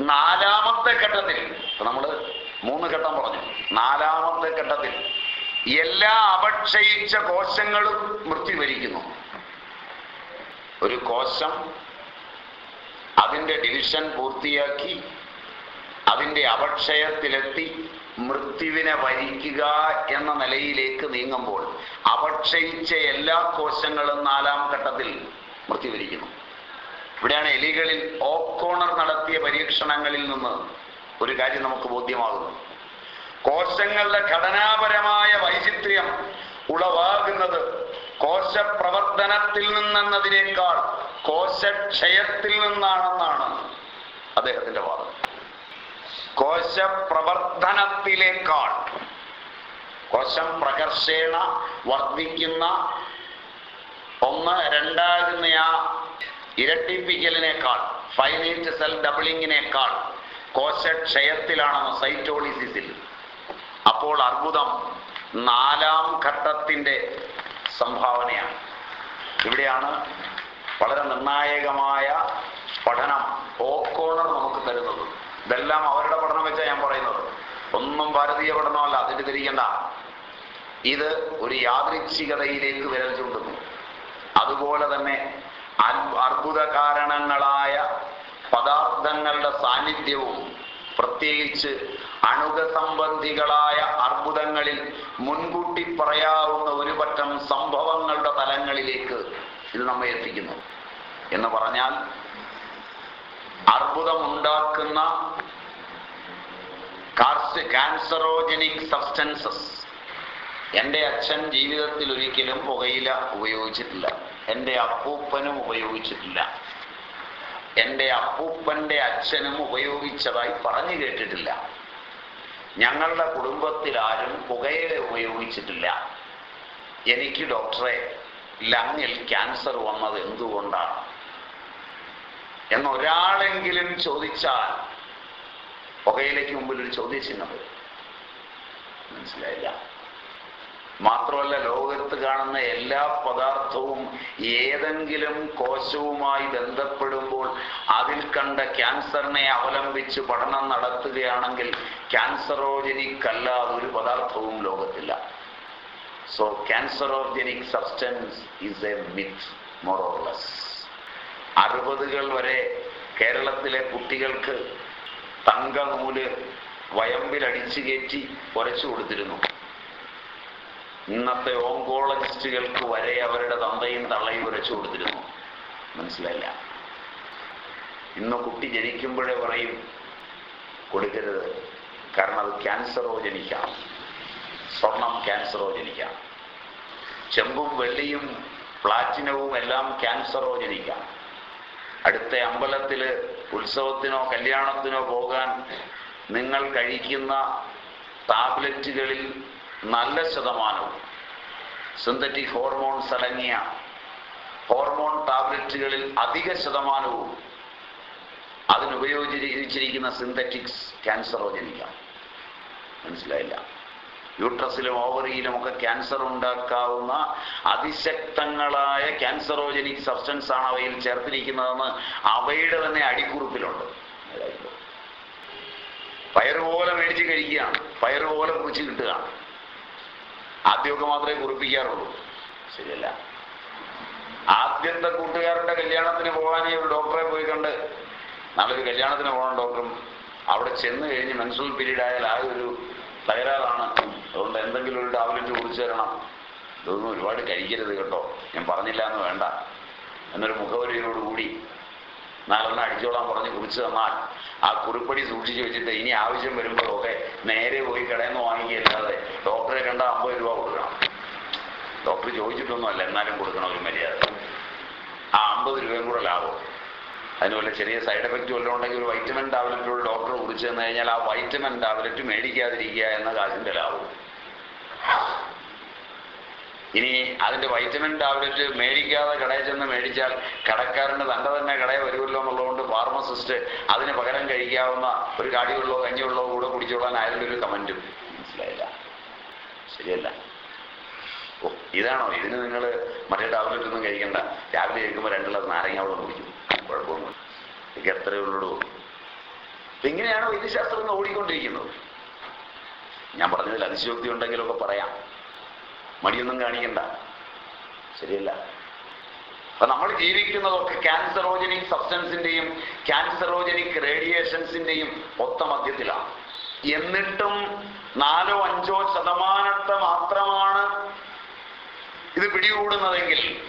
നാലാമത്തെ ഘട്ടത്തിൽ. നമ്മൾ മൂന്ന് ഘട്ടം പറഞ്ഞു. നാലാമത്തെ ഘട്ടത്തിൽ എല്ലാ അപക്ഷയിച്ച കോശങ്ങളും മൃത്യു വരിക്കുന്നു ഒരു കോശം അതിന്റെ ഡിവിഷൻ പൂർത്തിയാക്കി അതിന്റെ അപക്ഷയത്തിലെത്തി മൃത്യുവിനെ വരിക്കുക എന്ന നിലയിലേക്ക് നീങ്ങുമ്പോൾ അപക്ഷയിച്ച എല്ലാ കോശങ്ങളും നാലാം ഘട്ടത്തിൽ മൃത്യു വരിക്കുന്നു ഇവിടെയാണ് എലികളിൽ ഓക്കോണർ നടത്തിയ പരീക്ഷണങ്ങളിൽ നിന്ന് ഒരു കാര്യം നമുക്ക് ബോധ്യമാകുന്നു. കോശങ്ങളുടെ ഘടനാപരമായ വൈചിത്ര്യം ഉളവാകുന്നത് കോശപ്രവർത്തനത്തിൽ നിന്നെന്നതിനേക്കാൾ കോശക്ഷയത്തിൽ നിന്നാണെന്നാണ് അദ്ദേഹത്തിന്റെ വാദം. കോശപ്രവർത്തനത്തിലേക്കാൾ കോശം പ്രകർഷേണ വർദ്ധിക്കുന്ന ഒന്ന് രണ്ടാകുന്ന ആ ഇരട്ടിപ്പിക്കലിനേക്കാൾ ഫൈനൈറ്റ് സെൽ ഡബിളിങ്ങിനേക്കാൾ കോശക്ഷയത്തിലാണെന്ന് സൈറ്റോളിസിസിൽ അപ്പോൾ അർബുദം നാലാം ഘട്ടത്തിന്റെ സംഭാവനയാണ്. ഇവിടെയാണ് വളരെ നിർണായകമായ പഠനം ഓക്കോണർ നമുക്ക് തരുന്നത്. ഇതെല്ലാം അവരുടെ പഠനം വെച്ചാൽ ഞാൻ പറയുന്നത്. ഒന്നും ഭാരതീയ പഠനമല്ല അതിന് തിരിക്കണ്ട. ഇത് ഒരു യാദൃച്ഛികതയിലേക്ക് വിരൽ ചൂണ്ടുന്നു. അതുപോലെ തന്നെ അർബുദ കാരണങ്ങളായ പദാർത്ഥങ്ങളുടെ സാന്നിധ്യവും പ്രത്യേകിച്ച് അണുക സംബന്ധികളായ അർബുദങ്ങളിൽ മുൻകൂട്ടി പറയാവുന്ന ഒരു പറ്റം സംഭവങ്ങളുടെ തലങ്ങളിലേക്ക് ഇത് നമ്മെ എത്തിക്കുന്നു. എന്ന് പറഞ്ഞാൽ അർബുദമുണ്ടാക്കുന്ന കാൻസറോജനിക് സബ്സ്റ്റൻസസ് എന്റെ അച്ഛൻ ജീവിതത്തിൽ ഒരിക്കലും പുകയില ഉപയോഗിച്ചിട്ടില്ല. എന്റെ അപ്പൂപ്പനും ഉപയോഗിച്ചിട്ടില്ല. എന്റെ അപ്പൂപ്പന്റെ അച്ഛനും ഉപയോഗിച്ചതായി പറഞ്ഞു കേട്ടിട്ടില്ല. ഞങ്ങളുടെ കുടുംബത്തിൽ ആരും പുകയെ ഉപയോഗിച്ചിട്ടില്ല. എനിക്ക് ഡോക്ടറെ ലങ്ങിൽ ക്യാൻസർ വന്നത് എന്തുകൊണ്ടാണ്? എന്നൊരാളെങ്കിലും ചോദിച്ചാൽ പുകയിലേക്ക് മുമ്പിൽ ഒരു ചോദ്യചിഹ്നം വരും. മനസ്സിലായില്ല? മാത്രമല്ല ലോകത്ത് കാണുന്ന എല്ലാ പദാർത്ഥവും ഏതെങ്കിലും കോശവുമായി ബന്ധപ്പെടുമ്പോൾ അതിൽ കണ്ട ക്യാൻസറിനെ അവലംബിച്ച് പഠനം നടത്തുകയാണെങ്കിൽ ക്യാൻസറോജനിക് അല്ലാതെ ഒരു പദാർത്ഥവും ലോകത്തില്ല. So carcinogenic substance is a myth more or less അറുപതുകൾ വരെ കേരളത്തിലെ കുട്ടികൾക്ക് തങ്കനൂൽ വയമ്പിലടിച്ചു കയറ്റി ഉരച്ചു കൊടുത്തിരുന്നു. ഇന്നത്തെ ഓങ്കോളജിസ്റ്റുകൾക്ക് വരെ അവരുടെ തന്തയും തള്ളയും ഉരച്ചു കൊടുത്തിരുന്നു. മനസ്സിലായില്ല? ഇന്ന് കുട്ടി ജനിക്കുമ്പോഴേ പറയും കൊടുക്കരുത്. കാരണം അത് ക്യാൻസറോ ജനിക്കാം സ്വർണം ക്യാൻസറോ ജനിക്കാം ചെമ്പും വെള്ളിയും പ്ലാറ്റിനവും എല്ലാം ക്യാൻസറോ ജനിക്കാം അടുത്ത അമ്പലത്തിൽ ഉത്സവത്തിനോ കല്യാണത്തിനോ പോകാൻ നിങ്ങൾ കഴിക്കുന്ന ടാബ്ലറ്റുകളിൽ നല്ല ശതമാനവും. സിന്തറ്റിക് ഹോർമോൺസ് അടങ്ങിയ ഹോർമോൺ ടാബ്ലറ്റുകളിൽ അധിക ശതമാനവും അതിനുപയോഗിച്ചിരിക്കുന്ന സിന്തറ്റിക്സ് ക്യാൻസറോജനിക്കാം മനസ്സിലായില്ല? യൂട്രസിലും ഓവറിയിലും ഒക്കെ ക്യാൻസർ ഉണ്ടാക്കാവുന്ന അതിശക്തങ്ങളായ ക്യാൻസറോജനിക് സബ്സ്റ്റൻസ് ആണ് അവയിൽ ചേർത്തിരിക്കുന്നതെന്ന് അവയുടെ തന്നെ അടിക്കുറിപ്പിലുണ്ട്. പയറുപോലെ മേടിച്ച് കഴിക്കുകയാണ്. പയറുപോലെ കുറിച്ച് കിട്ടുകയാണ്. ആദ്യമൊക്കെ മാത്രമേ കുറിപ്പിക്കാറുള്ളൂ. ശരിയല്ല. ആദ്യത്തെ കൂട്ടുകാരുടെ കല്യാണത്തിന് പോകാനേ ഒരു ഡോക്ടറെ പോയി കണ്ട് നല്ലൊരു കല്യാണത്തിന് പോകണം ഡോക്ടറും. അവിടെ ചെന്ന് കഴിഞ്ഞ് മെൻസൽ പീരീഡ് ആയാൽ ആ ഒരു തകരാറാണ്. അതുകൊണ്ട് എന്തെങ്കിലും ഒരു ടാബ്ലറ്റ് കുറിച്ച് തരണം. ഇതൊന്നും ഒരുപാട് കഴിക്കരുത് കേട്ടോ. ഞാൻ പറഞ്ഞില്ല എന്ന് വേണ്ട. എന്നൊരു മുഖവരിയോടുകൂടി നാലെണ്ണം അടിച്ചോളാൻ പറഞ്ഞ് കുറിച്ച് തന്നാൽ ആ കുറിപ്പടി സൂക്ഷിച്ചു വെച്ചിട്ട് ഇനി ആവശ്യം വരുമ്പോഴൊക്കെ നേരെ പോയി കടയിൽ നിന്ന് വാങ്ങിക്കല്ലാതെ ഡോക്ടറെ കണ്ട അമ്പത് രൂപ കൊടുക്കണം. ഡോക്ടർ ചോദിച്ചിട്ടൊന്നുമല്ല എന്നാലും കൊടുക്കണം ഒരു മര്യാദ. ആ അമ്പത് രൂപയും കൂടെ ലാഭം. അതിനുപോലെ ചെറിയ സൈഡ് എഫക്റ്റ് വല്ലതും ഉണ്ടെങ്കിൽ ഒരു വൈറ്റമിൻ ടാബ്ലറ്റോട് ഡോക്ടർ കുറിച്ച് തന്നു കഴിഞ്ഞാൽ ആ വൈറ്റമിൻ ടാബ്ലറ്റ് മേടിക്കാതിരിക്കുക എന്ന കാശിന്റെ ലാഭം. ഇനി അതിന്റെ വൈറ്റമിൻ ടാബ്ലറ്റ് മേടിക്കാതെ കടയിൽ ചെന്ന് മേടിച്ചാൽ കടക്കാരന് തന്റെ തന്നെ കടയിൽ വരുമല്ലോ എന്നുള്ളതുകൊണ്ട് ഫാർമസിസ്റ്റ് അതിന് പകരം കഴിക്കാവുന്ന ഒരു കാടിയുള്ളോ കഞ്ഞിയുള്ളോ കൂടെ കുടിച്ചോളാൻ ആയിരുന്നു ഒരു കമന്റും മനസ്സിലായില്ല. ശരിയല്ല. ഓ ഇതാണോ? ഇതിന് നിങ്ങൾ മറ്റേ ടാബ്ലറ്റ് ഒന്നും കഴിക്കണ്ട. രാവിലെ കഴിക്കുമ്പോൾ രണ്ട് ഗ്ലാസ് നാരങ്ങ വെള്ളം കുടിക്കും. കുഴപ്പമൊന്നും എനിക്ക് എത്രയേ ഉള്ളൂ. ഇങ്ങനെയാണോ വൈദ്യശാസ്ത്രം ഓടിക്കൊണ്ടിരിക്കുന്നത്? ഞാൻ പറഞ്ഞതിൽ അതിശയോക്തി ഉണ്ടെങ്കിലൊക്കെ പറയാം. മടിയൊന്നും കാണിക്കണ്ട. ശരിയല്ല. അപ്പൊ നമ്മൾ ജീവിക്കുന്നതൊക്കെ ക്യാൻസറോജനിക് സബ്സ്റ്റൻസിന്റെയും ക്യാൻസറോജനിക് റേഡിയേഷൻസിന്റെയും ഒത്ത മധ്യത്തിലാണ് എന്നിട്ടും നാലോ അഞ്ചോ ശതമാനത്തെ മാത്രമാണ് ഇത് പിടികൂടുന്നതെങ്കിൽ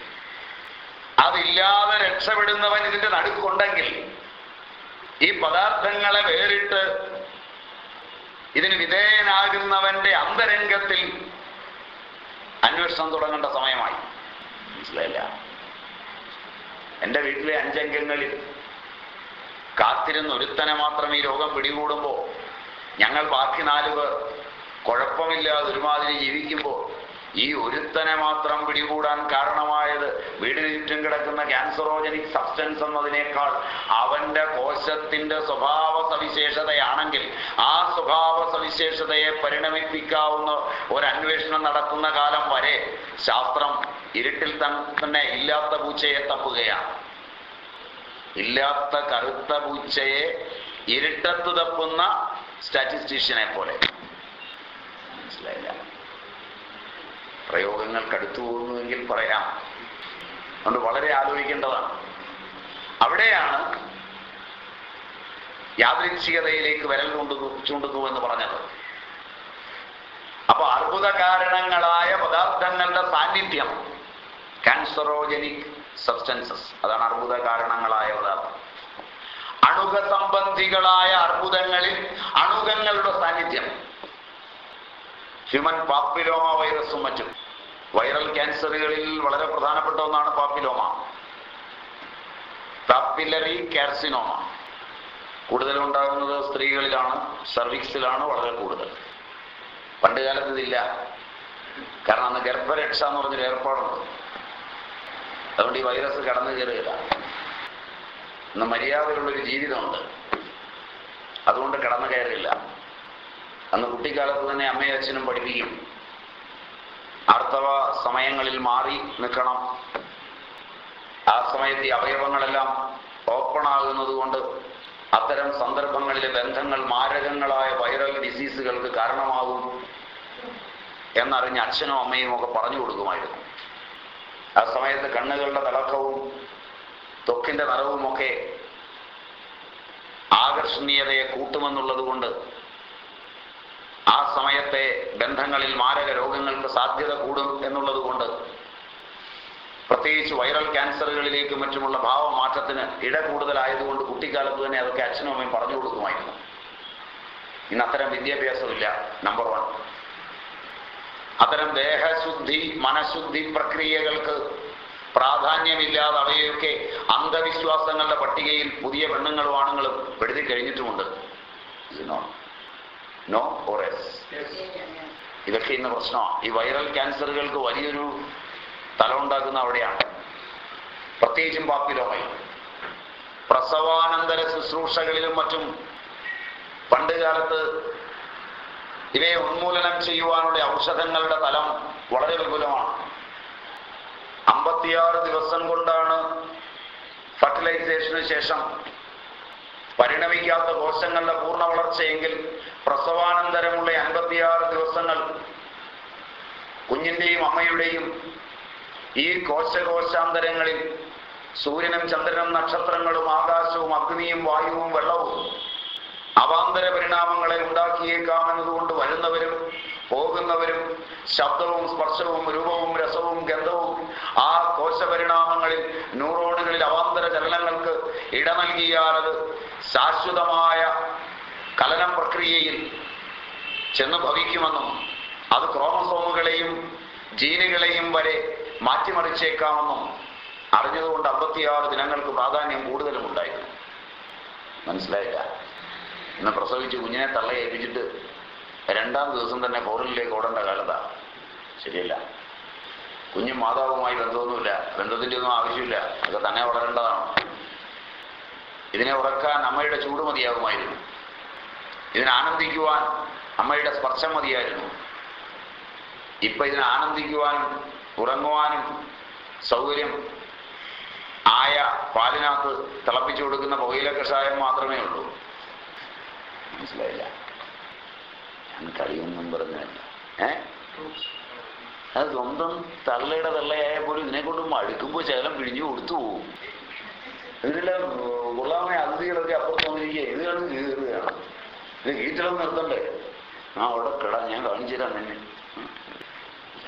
അതില്ലാതെ രക്ഷപ്പെടുന്നവൻ ഇതിന്റെ നടുക്കുണ്ടെങ്കിൽ ഈ പദാർത്ഥങ്ങളെ വേറിട്ട് ഇതിന് വിധേയനാകുന്നവന്റെ അന്തരംഗത്തിൽ അന്വേഷണം തുടങ്ങേണ്ട സമയമായി. മനസ്സിലായില്ല? എന്റെ വീട്ടിലെ അഞ്ചംഗങ്ങളിൽ കാത്തിരുന്ന് ഒരുത്തനെ മാത്രം ഈ രോഗം പിടികൂടുമ്പോൾ ഞങ്ങൾ ബാക്കി നാല് പേർ കുഴപ്പമില്ലാതെ ഒരുമാതിരി ജീവിക്കുമ്പോൾ ഈ ഒരുത്തനെ മാത്രം പിടികൂടാൻ കാരണമായത് വീടിന് ചുറ്റും കിടക്കുന്ന ക്യാൻസറോജനിക് സബ്സ്റ്റൻസ് എന്നതിനേക്കാൾ അവന്റെ കോശത്തിന്റെ സ്വഭാവ സവിശേഷതയാണെങ്കിൽ ആ സ്വഭാവ സവിശേഷതയെ പരിണമിപ്പിക്കാവുന്ന ഒരു അന്വേഷണം നടത്തുന്ന കാലം വരെ ശാസ്ത്രം ഇരുട്ടിൽ തന്നെ ഇല്ലാത്ത പൂച്ചയെ തപ്പുകയാണ്. ഇല്ലാത്ത കറുത്ത പൂച്ചയെ ഇരുട്ടത്ത് തപ്പുന്ന സ്റ്റാറ്റിസ്റ്റീഷ്യനെ പോലെ മനസ്സിലായില്ല പ്രയോഗങ്ങൾക്ക് കടുത്തു പോകുന്നുവെങ്കിൽ പറയാം. അതുകൊണ്ട് വളരെ ആലോചിക്കേണ്ടതാണ്. അവിടെയാണ് യാദൃച്ഛികതയിലേക്ക് വിരൽ കൊണ്ടു ചൂണ്ടുന്നു എന്ന് പറഞ്ഞത്. അപ്പൊ അർബുദ കാരണങ്ങളായ പദാർത്ഥങ്ങളുടെ സാന്നിധ്യം ക്യാൻസറോജനിക് സബ്സ്റ്റൻസസ് അതാണ് അർബുദ കാരണങ്ങളായ പദാർത്ഥം. അണുക സംബന്ധികളായ അർബുദങ്ങളിൽ അണുകങ്ങളുടെ സാന്നിധ്യം. ഹ്യൂമൻ പാപ്പിലോമ വൈറസും മറ്റും. വൈറൽ ക്യാൻസറുകളിൽ വളരെ പ്രധാനപ്പെട്ട ഒന്നാണ് പാപ്പിലോമ പാപ്പിലറി കാർസിനോമ കൂടുതലും ഉണ്ടാകുന്നത് സ്ത്രീകളിലാണ് സർവിക്സിലാണ് വളരെ കൂടുതൽ. പണ്ട് കാലത്ത് ഇതില്ല. കാരണം അന്ന് ഗർഭരക്ഷ എന്ന് പറഞ്ഞൊരു ഏർപ്പാടുണ്ട്. അതുകൊണ്ട് ഈ വൈറസ് കടന്നു കയറുകയില്ല. ഇന്ന് മര്യാദയുള്ളൊരു ജീവിതമുണ്ട്. അതുകൊണ്ട് കടന്നു കയറില്ല. അന്ന് കുട്ടിക്കാലത്ത് തന്നെ അമ്മയും അച്ഛനും പഠിപ്പിക്കും. ആർത്തവ സമയങ്ങളിൽ മാറി നിൽക്കണം. ആ സമയത്ത് ഈ അവയവങ്ങളെല്ലാം ഓപ്പൺ ആകുന്നത് കൊണ്ട് അത്തരം സന്ദർഭങ്ങളിലെ ബന്ധങ്ങൾ മാരകങ്ങളായ വൈറൽ ഡിസീസുകൾക്ക് കാരണമാകും എന്നറിഞ്ഞ് അച്ഛനും അമ്മയും ഒക്കെ പറഞ്ഞു കൊടുക്കുമായിരുന്നു. ആ സമയത്ത് കണ്ണുകളുടെ തിളക്കവും തൊക്കിന്റെ നിറവുമൊക്കെ ആകർഷണീയതയെ കൂട്ടുമെന്നുള്ളത് കൊണ്ട് ആ സമയത്തെ ബന്ധങ്ങളിൽ മാരക രോഗങ്ങൾക്ക് സാധ്യത കൂടും എന്നുള്ളത് കൊണ്ട് പ്രത്യേകിച്ച് വൈറൽ ക്യാൻസറുകളിലേക്കും മറ്റുമുള്ള ഭാവമാറ്റത്തിന് ഇട കൂടുതലായതുകൊണ്ട് കുട്ടിക്കാലത്ത് തന്നെ അതൊക്കെ അച്ഛനും അമ്മയും പറഞ്ഞു കൊടുക്കുമായിരുന്നു. ഇന്ന് അത്തരം വിദ്യാഭ്യാസമില്ല നമ്പർ വൺ അത്തരം ദേഹശുദ്ധി മനഃശുദ്ധി പ്രക്രിയകൾക്ക് പ്രാധാന്യമില്ലാതെ അവയൊക്കെ അന്ധവിശ്വാസങ്ങളുടെ പട്ടികയിൽ പുതിയ പെണ്ണുങ്ങളും ആണുങ്ങളും പെടുത്തി കഴിഞ്ഞിട്ടുമുണ്ട്. നോ ഓർ എസ് ഇതൊക്കെ ഇന്ന് പ്രശ്നമാണ് ഈ വൈറൽ ക്യാൻസറുകൾക്ക് വലിയൊരു തല ഉണ്ടാക്കുന്ന അവിടെയാണ്. പ്രത്യേകിച്ചും പാപ്പിലോമയിൽ പ്രസവാനന്തര ശുശ്രൂഷകളിലും മറ്റും പണ്ട് കാലത്ത് ഇവയെ ഉന്മൂലനം ചെയ്യുവാനുള്ള ഔഷധങ്ങളുടെ തലം വളരെ വിപുലമാണ്. അമ്പത്തിയാറ് ദിവസം കൊണ്ടാണ് ഫർട്ടിലൈസേഷന് ശേഷം പരിണമിക്കാത്ത കോശങ്ങളുടെ പൂർണ വളർച്ചയെങ്കിൽ പ്രസവാനന്തരമുള്ള അൻപത്തിയാറ് ദിവസങ്ങൾ കുഞ്ഞിന്റെയും അമ്മയുടെയും ഈ കോശകോശാന്തരങ്ങളിൽ സൂര്യനും ചന്ദ്രനും നക്ഷത്രങ്ങളും ആകാശവും അഗ്നിയും വായുവും വെള്ളവും അവാന്തര പരിണാമങ്ങളെ ഉണ്ടാക്കിയേക്കാമെന്നതുകൊണ്ട് വരുന്നവരും പോകുന്നവരും ശബ്ദവും സ്പർശവും രൂപവും രസവും ഗന്ധവും ആ കോശപരിണാമങ്ങളിൽ ന്യൂറോണുകളിൽ അവാന്തര ചലനങ്ങൾക്ക് ഇട നൽകിയാലത് ശാശ്വതമായ കലനം പ്രക്രിയയിൽ ചെന്ന് ഭവിക്കുമെന്നും അത് ക്രോമസോമുകളെയും ജീനുകളെയും വരെ മാറ്റിമറിച്ചേക്കാമെന്നും അറിഞ്ഞതുകൊണ്ട് അമ്പത്തിയാറ് ദിനങ്ങൾക്ക് പ്രാധാന്യം കൂടുതലും ഉണ്ടായിരുന്നു മനസ്സിലായില്ല. ഇന്ന് പ്രസവിച്ച് കുഞ്ഞിനെ തള്ളയേൽപ്പിച്ചിട്ട് രണ്ടാം ദിവസം തന്നെ ഫോറിനിലേക്ക് ഓടേണ്ട കാലത. ശരിയല്ല. കുഞ്ഞും മാതാവുമായി ബന്ധമൊന്നുമില്ല. ബന്ധത്തിന്റെ ഒന്നും ആവശ്യമില്ല. അതൊക്കെ തന്നെ വളരേണ്ടതാണ്. ഇതിനെ ഉറക്കാൻ അമ്മയുടെ ചൂട് മതിയാകുമായിരുന്നു. ഇതിനെ ആനന്ദിക്കുവാൻ അമ്മയുടെ സ്പർശം മതിയായിരുന്നു. ഇപ്പൊ ഇതിനെ ആനന്ദിക്കുവാനും ഉറങ്ങുവാനും സൗകര്യം ആയ പാലിനകത്ത് തിളപ്പിച്ചു കൊടുക്കുന്ന പുകയില കഷായം മാത്രമേ ഉള്ളൂ. മനസ്സിലായില്ല? ഞാൻ കളിയൊന്നും പറഞ്ഞല്ല ഏ? അത് സ്വന്തം തള്ളയുടെ തള്ളയായ പോലും ഇതിനെ കൊണ്ട് മടുക്കുമ്പോൾ ശകലം പിഴിഞ്ഞു കൊടുത്തു പോകും ഇതിലെ കൊള്ളാമേ അതിഥികളൊക്കെ അപ്പുറത്ത് വന്നിരിക്കുക ഇത് ഇത് കീറ്റളം നിർത്തണ്ടേ? ആ അവിടെ കിടാ ഞാൻ കാണിച്ചു തരാം തന്നെ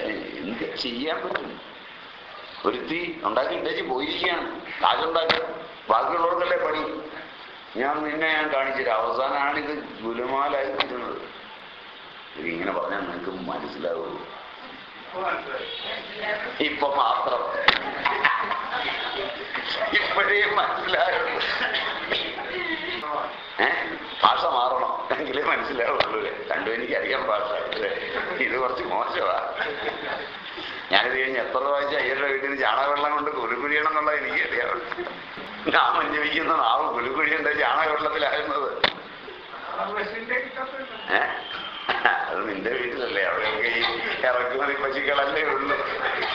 എന്ത് ചെയ്യാൻ പറ്റും. ഒരുത്തി ഉണ്ടാക്കി ഇട്ടേച്ച് പോയിരിക്കുകയാണ്. കാശുണ്ടാക്കി ബാക്കിയുള്ളവർക്കല്ലേ പണി? ഞാൻ നിന്നെ ഞാൻ കാണിച്ചുതരാം അവസാനമാണ് ഇത് ഗുലുമാലായി തീരുന്നത്. ഇതിങ്ങനെ പറഞ്ഞാൽ നിങ്ങൾക്ക് മനസ്സിലാവുള്ളൂ. ഇപ്പൊ മാത്രം. ഇപ്പോഴേ മനസ്സിലായുള്ളൂ. ഏ ഭാഷ മാറണം. എങ്കിലേ മനസ്സിലാവുള്ളൂ. രണ്ടും അറിയാൻ പാടില്ല. ഇത് കുറച്ച് മോശമാ. ഞാനിത് കഴിഞ്ഞ് എത്ര പ്രാവശ്യം അയ്യരുടെ വീട്ടിൽ ചാണകവെള്ളം കൊണ്ട് കുലുകുഴിയണം എന്നുള്ളത് എനിക്ക് അറിയാവുള്ളൂ ഞാൻ മഞ്ഞുവിക്കുന്ന നാവ് കുലുകുഴിയുണ്ട് ചാണകവെള്ളത്തിലായിരുന്നത്. അത് നിന്റെ വീട്ടിലല്ലേ. അവിടെയൊക്കെ ഈ ഇറക്കുമതി പശുക്കളല്ലേ ഉള്ളു.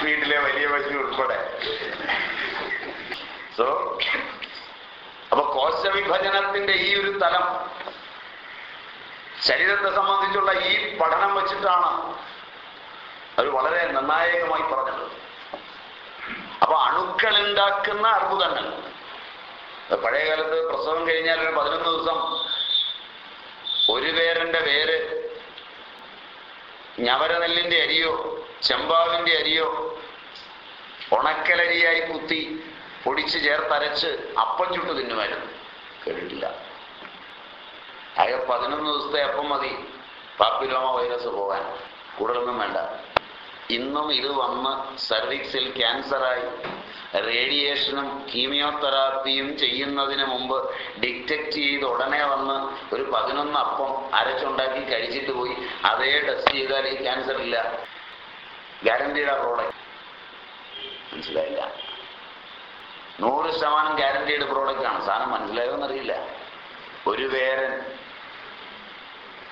വീട്ടിലെ വലിയ പശു ഉൾപ്പെടെ. സോ അപ്പൊ കോശവിഭജനത്തിന്റെ ഈ ഒരു തലം ശരീരത്തെ സംബന്ധിച്ചുള്ള ഈ പഠനം വെച്ചിട്ടാണ് അവർ വളരെ നിർണായകമായി പറഞ്ഞത്. അപ്പൊ അണുക്കൾ ഉണ്ടാക്കുന്ന അർബുദങ്ങൾ. പഴയ കാലത്ത് പ്രസവം കഴിഞ്ഞാൽ ഒരു പതിനൊന്ന് ദിവസം ഒരു പേരന്റെ പേര് ഞവരനെല്ലിന്റെ അരിയോ ചെമ്പാവിന്റെ അരിയോ ഉണക്കലരിയായി കുത്തി പൊടിച്ച് ചേർത്തരച്ച് അപ്പം ചുട്ട് തിന്നുമായിരുന്നു. കേട്ടിട്ടില്ല. ആകെ പതിനൊന്ന് ദിവസത്തെ അപ്പം മതി. പാപ്പിലോമ വൈറസ് പോകാൻ. കൂടുതലൊന്നും വേണ്ട. ഇന്നും ഇത് വന്ന് സർവിക്സിൽ ക്യാൻസറായി റേഡിയേഷനും കീമിയോതെറാപ്പിയും ചെയ്യുന്നതിന് മുമ്പ് ഡിറ്റക്ട് ചെയ്ത് ഉടനെ വന്ന് ഒരു പതിനൊന്ന് അപ്പം അരച്ചുണ്ടാക്കി കഴിച്ചിട്ട് പോയി. അതേ ടെസ്റ്റ് ചെയ്താൽ ഈ ക്യാൻസർ ഇല്ല. ഗ്യാരണ്ടീഡ് പ്രോഡക്റ്റ് മനസ്സിലായില്ല. നൂറ് ശതമാനം ഗ്യാരണ്ടീഡ് പ്രോഡക്റ്റ് ആണ്. സാധനം മനസ്സിലായോ എന്നറിയില്ല. ഒരു വേരൻ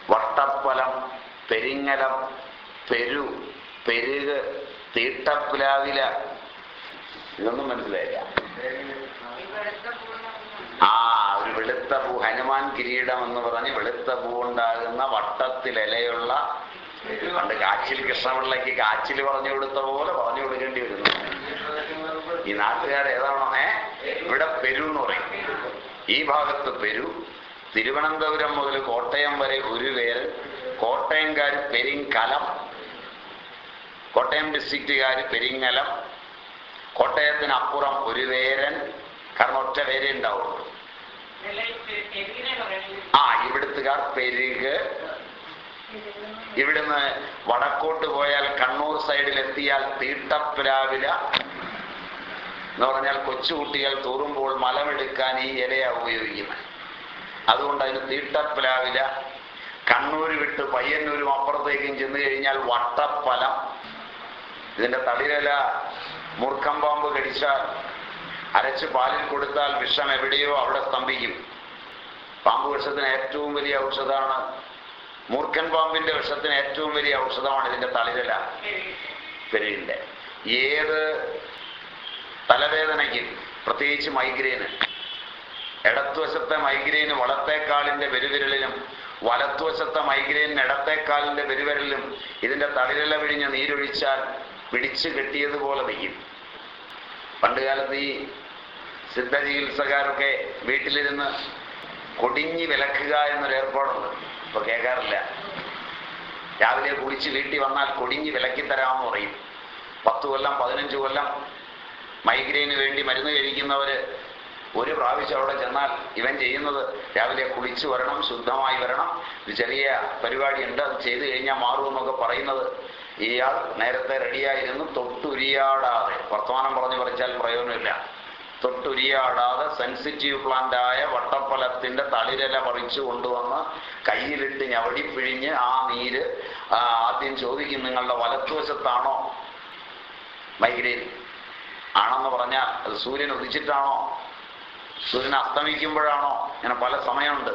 വട്ടപ്പലം പെരിങ്ങലം പെരു പെരുക് തീട്ടപ്ലാവില ഇതൊന്നും മനസ്സിലായില്ല. ആ ഒരു വെളുത്ത പൂ ഹനുമാൻ കിരീടം എന്ന് പറഞ്ഞ് വെളുത്ത പൂ ഉണ്ടാകുന്ന വട്ടത്തിൽ ഇലയുള്ള പണ്ട് കാച്ചിൽ കൃഷ്ണപിള്ളയ്ക്ക് കാച്ചിൽ പറഞ്ഞു കൊടുത്ത പോലെ പറഞ്ഞു കൊടുക്കേണ്ടി വരുന്നു. ഈ നാട്ടുകാർ ഏതാണോ ഏ? ഇവിടെ പെരു എന്ന് പറയും. ഈ ഭാഗത്ത് പെരു തിരുവനന്തപുരം മുതൽ കോട്ടയം വരെ ഒരു പേര് കോട്ടയംകാർ പെരിങ്കലം. കോട്ടയം ഡിസ്ട്രിക്റ്റുകാർ പെരിങ്ങലം. കോട്ടയത്തിനപ്പുറം ഒരു പേരൻ കാരണം ഒറ്റ പേരേ ഉണ്ടാവുള്ളൂ. ആ ഇവിടുത്തുകാർ പെരുക്. ഇവിടുന്ന് വടക്കോട്ട് പോയാൽ കണ്ണൂർ സൈഡിൽ എത്തിയാൽ തീട്ടപ്രാവില എന്ന് പറഞ്ഞാൽ കൊച്ചുകുട്ടികൾ തൂറുമ്പോൾ മലമെടുക്കാൻ ഈ ഇലയാണ് ഉപയോഗിക്കുന്നത്. അതുകൊണ്ട് അതിന് തീട്ടപ്ലാവില കണ്ണൂർ വിട്ട് പയ്യന്നൂരും അപ്പുറത്തേക്കും ചെന്ന് കഴിഞ്ഞാൽ വട്ടപ്പലം. ഇതിന്റെ തളിരല മുർക്കം പാമ്പ് കടിച്ചാൽ അരച്ച് പാലിൽ കൊടുത്താൽ വിഷം എവിടെയോ അവിടെ സ്തംഭിക്കും. പാമ്പ് വിഷത്തിന് ഏറ്റവും വലിയ ഔഷധമാണ് മൂർഖൻ പാമ്പിന്റെ വിഷത്തിന് ഏറ്റവും വലിയ ഔഷധമാണ് ഇതിന്റെ തളിരല പെരുവിന്റെ ഏത് തലവേദനയ്ക്ക് പ്രത്യേകിച്ച് മൈഗ്രെയിന് ഇടത്തുവശത്തെ മൈഗ്രെയിന് വളത്തേക്കാളിന്റെ പെരുവിരലിലും വലത്തുവശത്തെ മൈഗ്രെയിൻ ഇടത്തേക്കാലിന്റെ പെരുവിരലിലും ഇതിന്റെ തളിരില വിഴിഞ്ഞ് നീരൊഴിച്ചാൽ പിടിച്ചു കെട്ടിയതുപോലെ വെയ്യും പണ്ടുകാലത്ത് ഈ സിദ്ധ ചികിത്സക്കാരൊക്കെ വീട്ടിലിരുന്ന് കൊടിഞ്ഞി വിലക്കുക എന്നൊരു ഏർപ്പാടുണ്ട്. ഇപ്പൊ കേൾക്കാറില്ല. രാവിലെ കുളിച്ച് വീട്ടിൽ വന്നാൽ കൊടിഞ്ഞി വിലക്കി തരാമെന്ന് പറയും. പത്ത് കൊല്ലം പതിനഞ്ച് കൊല്ലം മൈഗ്രെയിന് വേണ്ടി മരുന്ന് കഴിക്കുന്നവര് ഒരു പ്രാവശ്യം അവിടെ ചെന്നാൽ ഇവൻ ചെയ്യുന്നത് രാവിലെ കുളിച്ചു വരണം ശുദ്ധമായി വരണം. ഒരു ചെറിയ പരിപാടിയുണ്ട് അത് ചെയ്തു കഴിഞ്ഞാൽ മാറുമെന്നൊക്കെ പറയുന്നത്. ഇയാൾ നേരത്തെ റെഡിയായിരുന്നു തൊട്ടുരിയാടാതെ. വർത്തമാനം പറഞ്ഞു പറിച്ചാൽ പ്രയോജനമില്ല. തൊട്ടുരിയാടാതെ സെൻസിറ്റീവ് പ്ലാന്റ് ആയ വട്ടപ്പലത്തിന്റെ തളിരല പറിച്ചു കൊണ്ടുവന്ന് കയ്യിലിട്ട് ഞവടി പിഴിഞ്ഞ് ആ നീര് ആദ്യം ചോദിക്കും നിങ്ങളുടെ വലത്തുവശത്താണോ മൈഗ്രെയിൻ ആണെന്ന് പറഞ്ഞാൽ അത് സൂര്യൻ ഉദിച്ചിട്ടാണോ? സൂര്യൻ അസ്തമിക്കുമ്പോഴാണോ? ഇങ്ങനെ പല സമയമുണ്ട്.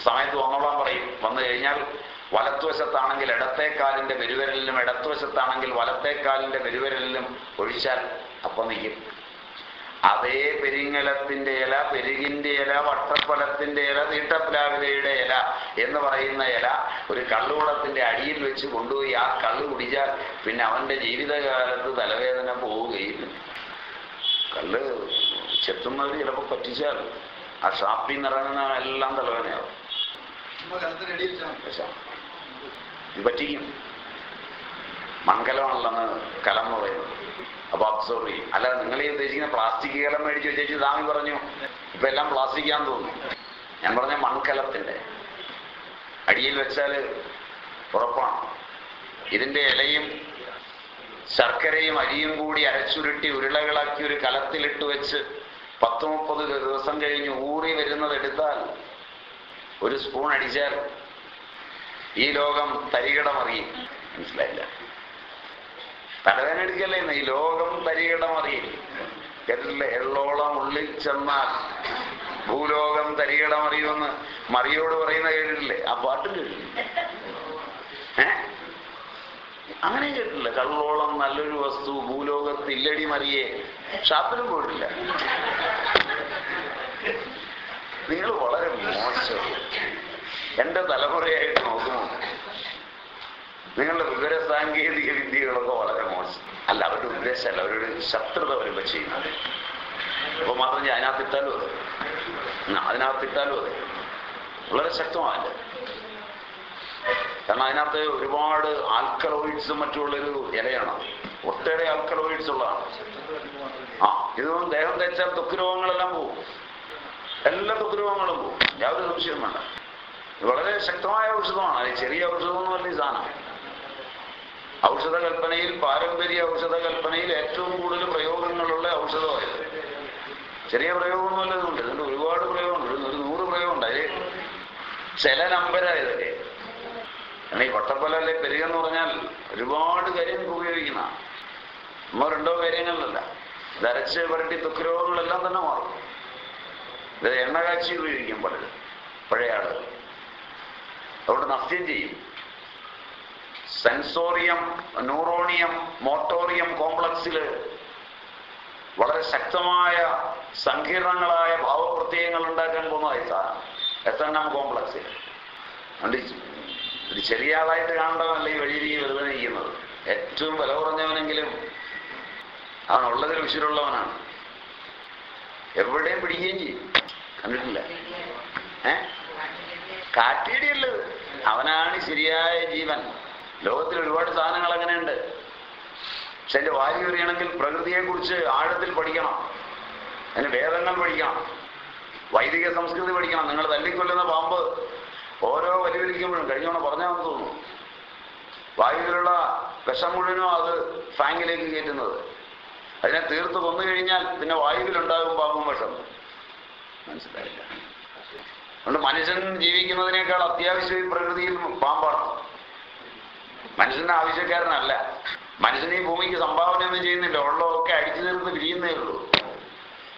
സമയത്ത് വന്നോളാൻ പറയും. വന്നു കഴിഞ്ഞാൽ വലത്തുവശത്താണെങ്കിൽ ഇടത്തേക്കാലിന്റെ പെരുവരലിലും ഇടത്തുവശത്താണെങ്കിൽ വലത്തേക്കാലിന്റെ പെരുവരലിലും ഒഴിച്ചാൽ അപ്പം നിൽക്കും അതേ പെരിങ്ങലത്തിന്റെ ഇല പെരുകിന്റെ ഇല വട്ടപ്പലത്തിന്റെ ഇല തീട്ടപ്ലാവിലയുടെ ഇല എന്ന് പറയുന്ന ഇല ഒരു കള്ളുകുളത്തിന്റെ അടിയിൽ വെച്ച് കൊണ്ടുപോയി ആ കള്ള് കുടിച്ചാൽ പിന്നെ അവന്റെ ജീവിതകാലത്ത് തലവേദന പോവുകയില്ല. കള്ള് ചെത്തുന്നവർ ചിലപ്പോൾ പറ്റിച്ചാൽ ആ ഷാപ്പിൽ നിറങ്ങുന്ന എല്ലാം തലവേനയാവും പറ്റിക്കും. മംഗലമാണല്ലെന്ന് കലം പറയുന്നത് അപ്പൊ അബ്സോർവ് ചെയ്യും അല്ല നിങ്ങൾ ഈ ഉദ്ദേശിക്കുന്ന പ്ലാസ്റ്റിക് കലം മേടിച്ച് വെച്ചേച്ച് ദാമി പറഞ്ഞു. ഇപ്പൊ എല്ലാം പ്ലാസ്റ്റിക്കാന്ന് തോന്നുന്നു. ഞാൻ പറഞ്ഞ മൺകലത്തിന്റെ അടിയിൽ വെച്ചാൽ ഉറപ്പാണ്. ഇതിന്റെ ഇലയും ശർക്കരയും അരിയും കൂടി അരച്ചുരുട്ടി ഉരുളകളാക്കി ഒരു കലത്തിലിട്ട് വെച്ച് പത്ത് മുപ്പത് ദിവസം കഴിഞ്ഞ് ഊറി വരുന്നത് എടുത്താൽ ഒരു സ്പൂൺ അടിച്ചാൽ ഈ ലോകം തരികടമറിയും. മനസ്സിലായില്ല? തലവേന എടുക്കല്ലേ ഈ ലോകം തരികടമറിയും. കേട്ടില്ലേ എള്ളോളം ഉള്ളിൽ ചെന്നാൽ ഭൂലോകം തരികടമറിയുമെന്ന് മറിയോട് പറയുന്ന കേട്ടിട്ടില്ലേ? ആ പാട്ടും കേട്ടില്ലേ ഏ? അങ്ങനെ കേട്ടില്ല കള്ളോളം നല്ലൊരു വസ്തു ഭൂലോകത്ത് ഇല്ലടി മറിയെ. ഷാപ്പിലും പോയിട്ടില്ല. നിങ്ങൾ വളരെ മോശം. എന്റെ തലമുറയായിട്ട് നോക്കുമോ? നിങ്ങളുടെ വിവര സാങ്കേതിക വിദ്യകളൊക്കെ വളരെ മോശം. അല്ല അവരുടെ ഉദ്ദേശമല്ല അവരുടെ ശത്രുത വരുമ്പോ ചെയ്യുന്നത്. അപ്പൊ മാത്രം അതിനകത്തിട്ടാലും അതെ. അതിനകത്തിട്ടാലും അതെ. വളരെ ശക്തമായല്ലേ കാരണം അതിനകത്ത് ഒരുപാട് ആൽക്കലോയിഡ്സും മറ്റുള്ളൊരു ഇലയാണ്. ഒട്ടേറെ ആൽക്കലോയിഡ്സ് ഉള്ളതാണ്. ആ ഇതൊന്നും ദേഹം തേച്ചാൽ തൊക്ക് രോഗങ്ങളെല്ലാം പോകും. എല്ലാ തൊക്ക് രോഗങ്ങളും പോകും. യാതൊരു സംശയവും വേണ്ട. വളരെ ശക്തമായ ഔഷധമാണ്. അത് ചെറിയ ഔഷധമൊന്നുമല്ല ഈ സാധനം. ഔഷധ കൽപ്പനയിൽ പാരമ്പര്യ ഔഷധ കൽപ്പനയിൽ ഏറ്റവും കൂടുതൽ പ്രയോഗങ്ങളുള്ള ഔഷധമായത് ചെറിയ പ്രയോഗമൊന്നുമല്ല ഇതുണ്ട് ഇതിന്റെ ഒരുപാട് പ്രയോഗമുണ്ട്. ഒരു നൂറ് പ്രയോഗമുണ്ട്. അതിൽ ചില നമ്പരായതൊക്കെ കാരണം ഈ പെരുക പെരുകെന്ന് പറഞ്ഞാൽ ഒരുപാട് കാര്യങ്ങൾക്ക് ഉപയോഗിക്കുന്ന. ഒന്നോ രണ്ടോ കാര്യങ്ങളിലല്ല. ഇതരച്ച് പുരട്ടി ത്വക്ക് രോഗങ്ങളെല്ലാം തന്നെ മാറും. ഇത് എണ്ണ കാച്ചി ഉപയോഗിക്കും പലരും പഴയ ആളുകൾ. അതുകൊണ്ട് നസ്യം ചെയ്യും. സെൻസോറിയം ന്യൂറോണിയം മോട്ടോറിയം കോംപ്ലക്സിൽ വളരെ ശക്തമായ സങ്കീർണങ്ങളായ ഭാവപ്രത്യയങ്ങൾ ഉണ്ടാക്കാൻ പോകുന്നതായി സാധനം. എസ് എൻ കോംപ്ലക്സിൽ ഒരു ചെറിയ ആളായിട്ട് കാണേണ്ടവനല്ല ഈ വഴിയിലേക്ക് വെറുതെ നയിക്കുന്നത് ഏറ്റവും വില കുറഞ്ഞവനെങ്കിലും അവനുള്ളതിൽ ഉശിരുള്ളവനാണ്. എവിടെയും പിടിക്കുകയും ചെയ്യും. കണ്ടിട്ടില്ല? ഏ? കാറ്റിടിയല്ലത് അവനാണ് ശരിയായ ജീവൻ. ലോകത്തിൽ ഒരുപാട് സാധനങ്ങൾ അങ്ങനെയുണ്ട്. പക്ഷെ എന്റെ വായു എറിയണമെങ്കിൽ പ്രകൃതിയെ കുറിച്ച് ആഴത്തിൽ പഠിക്കണം. അതിന് വേദങ്ങൾ പഠിക്കണം. വൈദിക സംസ്കൃതി പഠിക്കണം. നിങ്ങൾ തല്ലിക്കൊല്ലുന്ന പാമ്പ് ഓരോ വലിവലിക്കുമ്പോഴും കഴിഞ്ഞവണ പറഞ്ഞാന്ന് തോന്നുന്നു. വായുവിലുള്ള വിഷം മുഴുവനും അത് ഫാങ്കിലേക്ക് കയറ്റുന്നത്. അതിനെ തീർത്ത് കൊന്നു കഴിഞ്ഞാൽ പിന്നെ വായുവിലുണ്ടാകും പാമ്പും വിഷം. മനസ്സിലായില്ല. അതുകൊണ്ട് മനുഷ്യൻ ജീവിക്കുന്നതിനേക്കാൾ അത്യാവശ്യം ഈ പ്രകൃതിയിൽ പാമ്പാണ്. മനുഷ്യന്റെ ആവശ്യക്കാരനല്ല. മനുഷ്യൻ ഈ ഭൂമിക്ക് സംഭാവനയൊന്നും ചെയ്യുന്നില്ല. ഉള്ളതൊക്കെ അടിച്ചു തീർത്ത് വിരിയുന്നേ ഉള്ളൂ.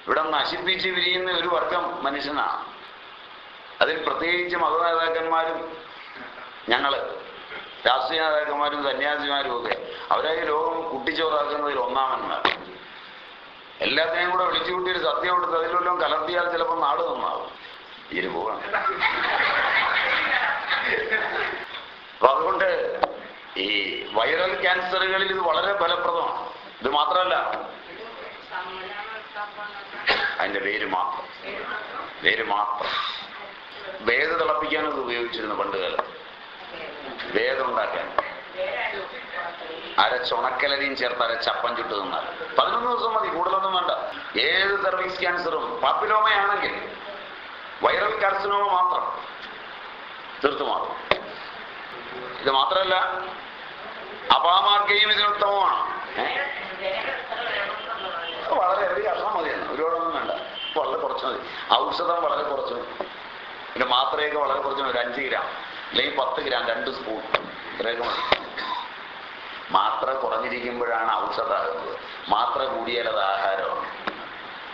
ഇവിടെ നശിപ്പിച്ച് വിരിയുന്ന ഒരു വർഗം മനുഷ്യനാണ്. അതിൽ പ്രത്യേകിച്ച് മത നേതാക്കന്മാരും ഞങ്ങൾ രാഷ്ട്രീയ നേതാക്കന്മാരും സന്യാസിമാരും ഒക്കെ. അവരായി ലോകം കുട്ടിച്ചോറാക്കുന്നതിൽ ഒന്നാമന്മാർ. എല്ലാത്തിനെയും കൂടെ വിളിച്ചു കൂട്ടി ഒരു സത്യം കൊടുത്ത് അതിലെല്ലാം കലർത്തിയാൽ ചിലപ്പോൾ നാട് നന്നാവും. ഇരു പോവാണ്. അപ്പൊ അതുകൊണ്ട് ഈ വൈറൽ ക്യാൻസറുകളിൽ ഇത് വളരെ ഫലപ്രദമാണ്. ഇത് മാത്രമല്ല അതിന്റെ പേര് മാത്രം. പേര് മാത്രം. വേദ തിളപ്പിക്കാനും അത് ഉപയോഗിച്ചിരുന്നു പണ്ട് കാലത്ത്. വേദം ഉണ്ടാക്കാൻ. അരച്ചുണക്കലരിയും ചേർത്ത് അരച്ചപ്പം ചുട്ട് തിന്നാൽ. പതിനൊന്ന് ദിവസം മതി കൂടുതലൊന്നും വേണ്ട. ഏത് സെർവിക്സ് ക്യാൻസറും പാപ്പിലോമയാണെങ്കിൽ വൈറൽ കാർസിനോമ മാത്രം തീർത്തു മാറും. ഇത് മാത്രമല്ല അപാമാർഗയും ഇതിന് ഉത്തമമാണ്. വളരെ വളരെയധികം അർത്ഥം മതിയാണ് ഒരുപാടൊന്നും വേണ്ട. വളരെ കുറച്ച് മതി. ഔഷധം വളരെ കുറച്ച് മതി. പിന്നെ മാത്രയൊക്കെ വളരെ കുറച്ച് ഒരു അഞ്ച് ഗ്രാം. അല്ലെങ്കിൽ പത്ത് ഗ്രാം രണ്ട് സ്പൂൺ. ഇത്രയൊക്കെ മതി. മാത്ര കുറഞ്ഞിരിക്കുമ്പോഴാണ് ഔഷധാകുന്നത് മാത്ര കൂടിയാൽ അത് ആഹാരമാണ്.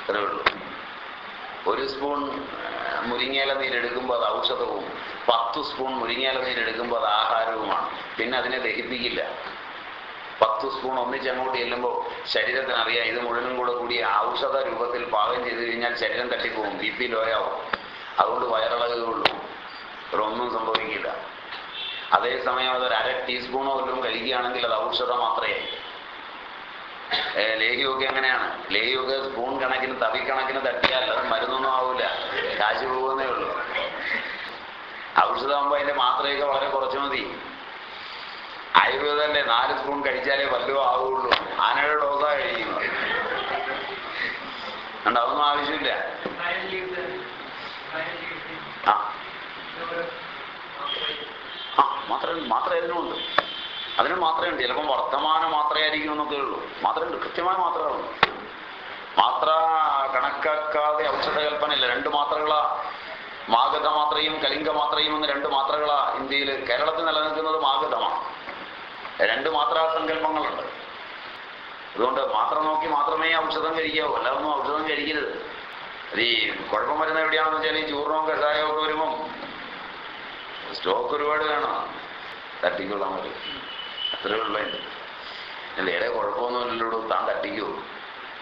ഇത്രയേ ഉള്ളൂ. ഒരു സ്പൂൺ മുരിങ്ങയില നീരെടുക്കുമ്പോൾ അത് ഔഷധവും പത്ത് സ്പൂൺ മുരിങ്ങയില നീരെടുക്കുമ്പോൾ അത് ആഹാരവുമാണ്. പിന്നെ അതിനെ ദഹിപ്പിക്കില്ല. പത്ത് സ്പൂൺ ഒന്നിച്ച് അങ്ങോട്ട് ചെല്ലുമ്പോൾ ശരീരത്തിന് അറിയാം ഇത് മുഴുവനും കൂടെ കൂടി ഔഷധ രൂപത്തിൽ പാകം ചെയ്ത് കഴിഞ്ഞാൽ ശരീരം തട്ടിപ്പോവും ബി പി ലോയാവും. അതുകൊണ്ട് വയറിളകേ ഉള്ളൂ. ഒന്നും സംഭവിക്കില്ല. അതേസമയം അതൊരു അര ടീസ്പൂണോ വല്ലതും കഴിക്കുകയാണെങ്കിൽ അത് ഔഷധം മാത്രമേ ലേഹ്യമൊക്കെ എങ്ങനെയാണ് ലേഹ്യമൊക്കെ സ്പൂൺ കണക്കിന് തവിക്കണക്കിന് തട്ടിയാൽ അത് മരുന്നൊന്നും ആവില്ല കാശ് പോകുന്നേ ഉള്ളൂ. ഔഷധമാകുമ്പോൾ അതിന്റെ മാത്രയൊക്കെ വളരെ കുറച്ച് മതി. ആയുർവേദമല്ലേ നാല് സ്പൂൺ കഴിച്ചാലേ വല്ലതും ആവുള്ളൂ. ആനയുടെ ഡോസാ കഴിക്കുന്നത്. ഉണ്ട് അതൊന്നും ആവശ്യമില്ല. ആ. മാത്രം മാത്രം ഇതിനുണ്ട് അതിന് മാത്രമുണ്ട് ചിലപ്പം വർത്തമാനം മാത്രമായിരിക്കും എന്നൊക്കെ ഉള്ളൂ. മാത്രമുണ്ട്. കൃത്യമായ മാത്രമേ മാത്ര കണക്കാക്കാതെ ഔഷധ രണ്ട് മാത്രകളാ. മാഗധ മാത്രയും കലിംഗ മാത്രയും എന്ന് രണ്ട് മാത്രകളാ ഇന്ത്യയിൽ കേരളത്തിൽ നിലനിൽക്കുന്നത് മാഗധമാണ്. രണ്ട് മാത്രാ സങ്കല്പങ്ങളുണ്ട്. അതുകൊണ്ട് മാത്രം നോക്കി മാത്രമേ ഔഷധം കഴിക്കാവൂ. അല്ലാതൊന്നും ഔഷധം കഴിക്കരുത്. ഈ കുഴപ്പം വരുന്ന എവിടെയാണെന്ന് വെച്ചാൽ ഈ ചൂർണവും കഷായവും ഒക്കെ വരുമ്പം സ്റ്റോക്ക് ഒരുപാട് വേണോ. തട്ടിക്കൊള്ളാൻ പറ്റും. അത്രേ ഉള്ള അല്ല ഏടെ കുഴപ്പമൊന്നുമില്ലല്ലോ താൻ തട്ടിക്കോ.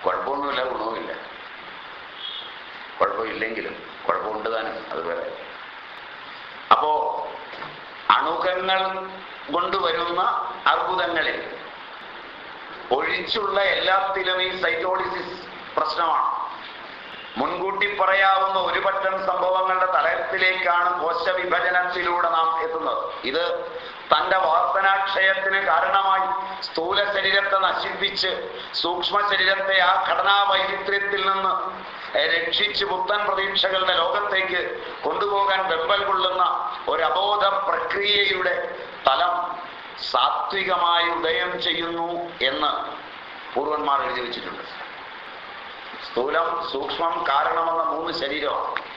കുഴപ്പമൊന്നുമില്ല ഗുണവുമില്ല. കുഴപ്പമില്ലെങ്കിലും കുഴപ്പമുണ്ട് താനും അതുപോലെ അപ്പോ അണുക്കങ്ങൾ കൊണ്ടുവരുന്ന അർബുദങ്ങളിൽ ഒഴിച്ചുള്ള എല്ലാത്തിലും ഈ സൈറ്റോളിസിസ് പ്രശ്നമാണ്. മുൻകൂട്ടി പറയാവുന്ന ഒരു സംഭവങ്ങളുടെ തലത്തിലേക്കാണ് കോശവിഭജനത്തിലൂടെ നാം എത്തുന്നത്. ഇത് തന്റെ വാസനാക്ഷയത്തിന് കാരണമായി സ്ഥൂല ശരീരത്തെ നശിപ്പിച്ച് സൂക്ഷ്മ ശരീരത്തെ ആ ഘടനാ വൈചിത്ര്യത്തിൽ നിന്ന് രക്ഷിച്ച് പുത്തൻ പ്രതീക്ഷകളുടെ ലോകത്തേക്ക് കൊണ്ടുപോകാൻ വെമ്പൽ കൊള്ളുന്ന ഒരു അബോധ പ്രക്രിയയുടെ തലം സാത്വികമായി ഉദയം ചെയ്യുന്നു എന്ന് പൂർവന്മാർ എഴുതി വെച്ചിട്ടുണ്ട്. സ്ഥൂലം സൂക്ഷ്മം കാരണമെന്ന മൂന്ന് ശരീരമാണ്.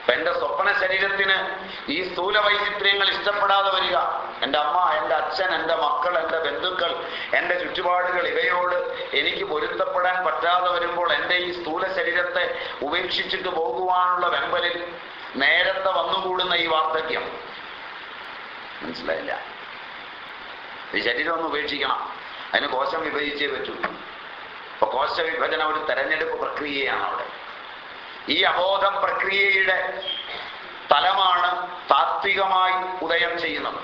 അപ്പൊ എന്റെ സ്വപ്ന ശരീരത്തിന് ഈ സ്ഥൂല വൈചിത്ര്യങ്ങൾ ഇഷ്ടപ്പെടാതെ വരിക. എന്റെ അമ്മ എന്റെ അച്ഛൻ എന്റെ മക്കൾ എന്റെ ബന്ധുക്കൾ എന്റെ ചുറ്റുപാടുകൾ ഇവയോട് എനിക്ക് പൊരുത്തപ്പെടാൻ പറ്റാതെ വരുമ്പോൾ എന്റെ ഈ സ്ഥൂല ശരീരത്തെ ഉപേക്ഷിച്ചിട്ട് പോകുവാനുള്ള വെമ്പലിൽ നേരത്തെ വന്നുകൂടുന്ന ഈ വാർദ്ധക്യം. മനസ്സിലായില്ല? ഈ ശരീരം ഒന്ന് ഉപേക്ഷിക്കണം. അതിന് കോശം വിഭജിച്ചേ പറ്റൂ. അപ്പൊ കോശ വിഭജനം ഒരു തെരഞ്ഞെടുപ്പ് പ്രക്രിയയാണ് അവിടെ. ഈ അബോധ പ്രക്രിയയുടെ തലമാണ് താത്വികമായി ഉദയം ചെയ്യുന്നത്.